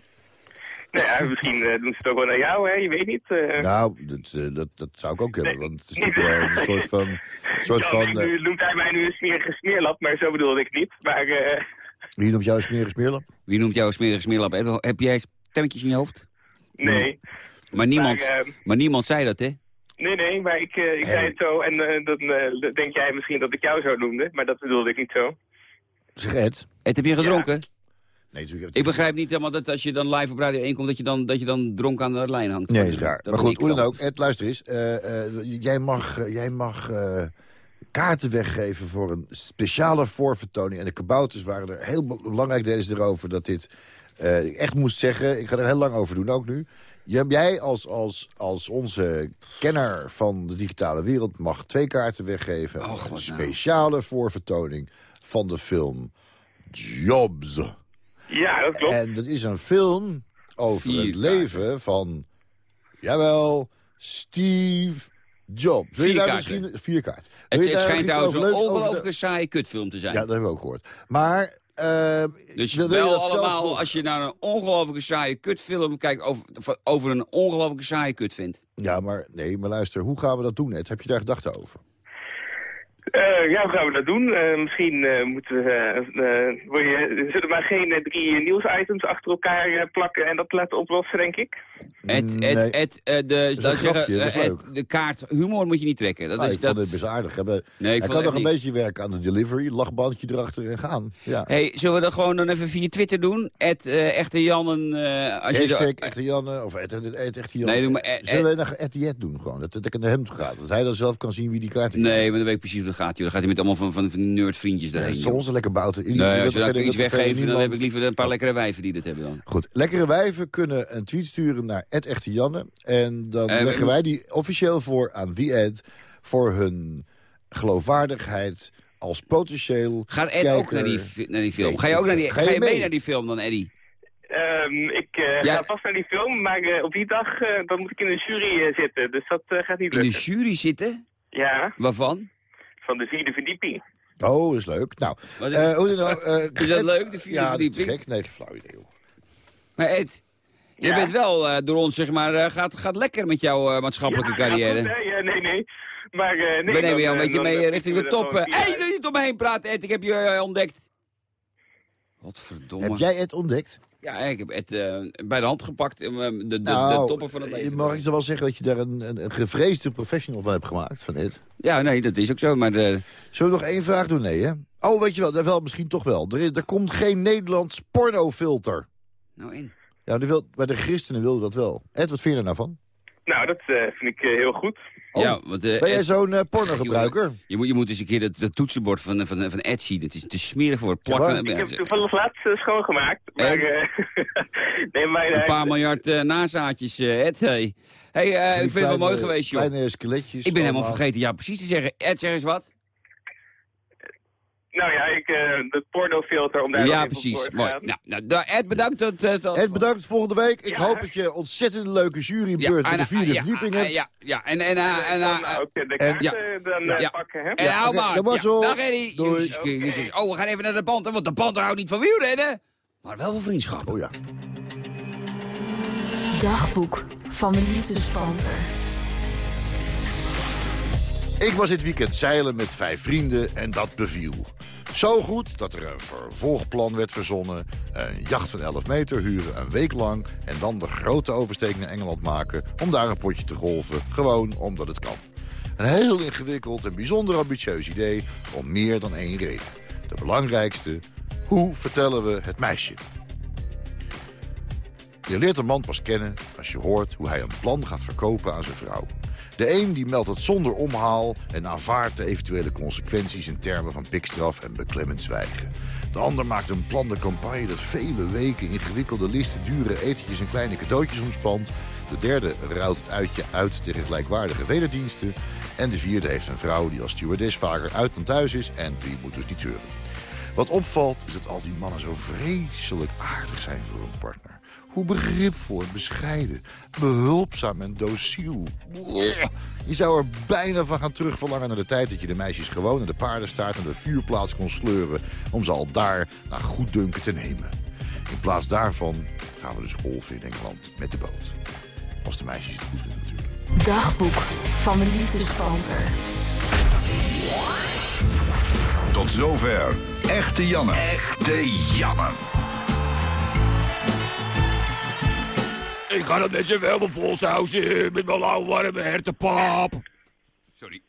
Nou ja, misschien uh, doen ze het ook wel naar jou, hè? Je weet niet. Uh... Nou, dat, uh, dat, dat zou ik ook hebben, nee. want het is toch wel een [laughs] soort van... Soort ja, van nu noemt hij mij nu een smerige smeerlap, maar zo bedoelde ik niet. Maar, Wie noemt jou een smerige smeerlap? Wie noemt jou een smerige smeerlap? Heb, heb jij stemmetjes in je hoofd? Nee. Maar niemand, maar, maar niemand zei dat, hè? Nee, nee, maar ik, uh, ik hey. zei het zo en uh, dan uh, denk jij misschien dat ik jou zo noemde, maar dat bedoelde ik niet zo. Zeg Ed. Ed, heb je gedronken? Ja. Nee, natuurlijk ik begrijp niet helemaal dat als je dan live op Radio 1 komt, dat je dan, dat je dan dronken aan de lijn hangt. Nee, is raar. Dat maar goed, hoe dan ook. Ed, luister eens. jij mag, jij mag kaarten weggeven voor een speciale voorvertoning. En de kabouters waren er heel belangrijk, deden ze erover, dat dit... ik echt moest zeggen, ik ga er heel lang over doen, ook nu Jij als, als, als onze kenner van de digitale wereld mag twee kaarten weggeven. Oh, een speciale voorvertoning van de film Jobs. Ja, dat klopt. En dat is een film over Vier het leven van, jawel, Steve Jobs. Wil je daar misschien vier kaarten? Het, het schijnt trouwens een ongelooflijke saaie kutfilm te zijn. Ja, dat hebben we ook gehoord. Maar dus wil, wel dat allemaal, zelf... als je naar een ongelooflijke saaie kutfilm kijkt... over, over een ongelooflijke saaie kut vindt. Ja, maar nee, maar luister, hoe gaan we dat doen, Ed? Heb je daar gedachten over? Uh, ja, hoe gaan we dat doen? Uh, misschien uh, moeten we... we zullen maar geen drie nieuwsitems achter elkaar plakken en dat laten oplossen, denk ik. Ed, Nee. Ed, de, is een zeggen, grapje, dat leuk. de kaart humor moet je niet trekken. Dat Nou, is, ik dat... vond het best aardig. Hebben, Nee, ik hij kan het nog een niet. beetje werken aan de delivery, lachbandje erachter en gaan. Ja. Hey, zullen we dat gewoon dan even via Twitter doen? Ed, echte Jannen... eh als je Hashtag echte Janne, of Ed, echte Janne. Nee, doe maar Zullen we die Ed doen gewoon? Dat, dat ik naar hem toe gaat. Dat hij dan zelf kan zien wie die kaarten Nee, maar dan weet ik precies dat gaat. Joh. Dan gaat hij met allemaal van, van, van die nerdvriendjes daarheen. joh. Soms een lekker bouten. Nee, als je dan iets weggeven, dan heb ik liever een paar lekkere wijven die dat hebben dan. Goed, lekkere wijven kunnen een tweet sturen naar Ed Echte Janne. En dan Eh, leggen wij die officieel voor aan die Ed... voor hun geloofwaardigheid als potentieel Gaat Ed ook naar die, naar die film? Ga je ook naar die, ga ga je mee mee? naar die film dan, Eddie? Ehm, ik eh, Ja. ga vast naar die film, maar eh, op die dag eh, dan moet ik in de jury zitten, dus dat eh, gaat niet In de lukken. jury zitten? Ja, Waarvan? Van de vierde verdieping. Oh, dat is leuk. Nou, eh, hoe dan ook, [laughs] eh, Is dat leuk, de vierde ja, dat is verdieping? gek. Nee, geen flauw idee, joh. Maar Ed, je Ja. bent wel eh, door ons, zeg maar, eh, gaat, gaat lekker met jouw eh, maatschappelijke Ja, carrière. ja, nee, nee. Maar, eh, nee, We nemen dan, jou een beetje dan, mee richting de top. dat Hé, hey, doe niet om me heen praten, Ed. Ik heb je ontdekt. Wat verdomme. Heb jij Ed ontdekt? Ja, ik heb Ed eh, bij de hand gepakt. eh, de, de, Nou, de toppen van het leven. Mag ik zo wel zeggen dat je daar een, een, een gevreesde professional van hebt gemaakt, van Ed? Ja, nee, dat is ook zo. Maar de, Zullen we nog één vraag doen? Nee, hè? Oh, weet je wel, wel misschien toch wel. Er, is, er komt geen Nederlands pornofilter. nou in. Ja, die wil, bij de christenen wilden dat wel. Ed, wat vind je er nou van? Nou, dat eh, vind ik eh, heel goed. Oh, ja, want, eh, Ben jij zo'n eh, pornogebruiker? [laughs] Je moet, je moet eens een keer dat, dat toetsenbord van, van, van Ed zien. Het is te smerig voor het Ja, plakken. maar Ik heb het toevallig laatst eh, schoongemaakt. Maar, eh, [laughs] nee, maar, een paar miljard nazaadjes, eh, Ed. Hey, hey ik vind het wel mooi geweest, joh. Kleine skeletjes. Ik ben helemaal vergeten ja precies te zeggen. Ed, zeg eens wat. Nou ja, ik, eh de pornofilter om daar Ja, even precies. voor te Mooi. Nou, nou, da- Ed, bedankt. Dat, eh, dat, Ed, bedankt volgende week. Ik Ja. hoop dat je ontzettend leuke jurybeurt en, met de vierde ja, verdieping ja, hebt. Ja, ja, en... en, eh, en, eh, ook de kaarten ja. dan Ja. eh, Ja. pakken, hè? en Ja, hou maar. dat was Ja, zo. Dag Eddie. Doei. Oh, we gaan even naar de band, hè, want de band houdt niet van wielrennen. Maar wel van vriendschap. Oh ja. Dagboek van de liefdespanter. Ik was dit weekend zeilen met vijf vrienden en dat beviel. Zo goed dat er een vervolgplan werd verzonnen. Een jacht van 11 meter huren een week lang... en dan de grote oversteek naar Engeland maken... om daar een potje te golven, gewoon omdat het kan. Een heel ingewikkeld en bijzonder ambitieus idee om meer dan één reden. De belangrijkste, hoe vertellen we het meisje? Je leert een man pas kennen als je hoort hoe hij een plan gaat verkopen aan zijn vrouw. De een die meldt het zonder omhaal en aanvaardt de eventuele consequenties in termen van pikstraf en beklemmend zwijgen. De ander maakt een plan de campagne dat vele weken ingewikkelde listen, dure etentjes en kleine cadeautjes omspant. De derde rouwt het uitje uit tegen gelijkwaardige wederdiensten. En de vierde heeft een vrouw die als stewardess vaker uit dan thuis is en die moet dus niet zeuren. Wat opvalt is dat al die mannen zo vreselijk aardig zijn voor hun partner. Hoe begripvol en bescheiden, behulpzaam en dociel. Je zou er bijna van gaan terugverlangen naar de tijd dat je de meisjes gewoon naar de paardenstaart en de vuurplaats kon sleuren... om ze al daar naar goeddunken te nemen. In plaats daarvan gaan we dus golven in Engeland met de boot. Als de meisjes het goed vinden natuurlijk. Dagboek van de liefdespanter. Tot zover. Echte Janne. Echte Janne. Ik ga met je wel vol sausen met mijn lauw warme hertenpap. Sorry.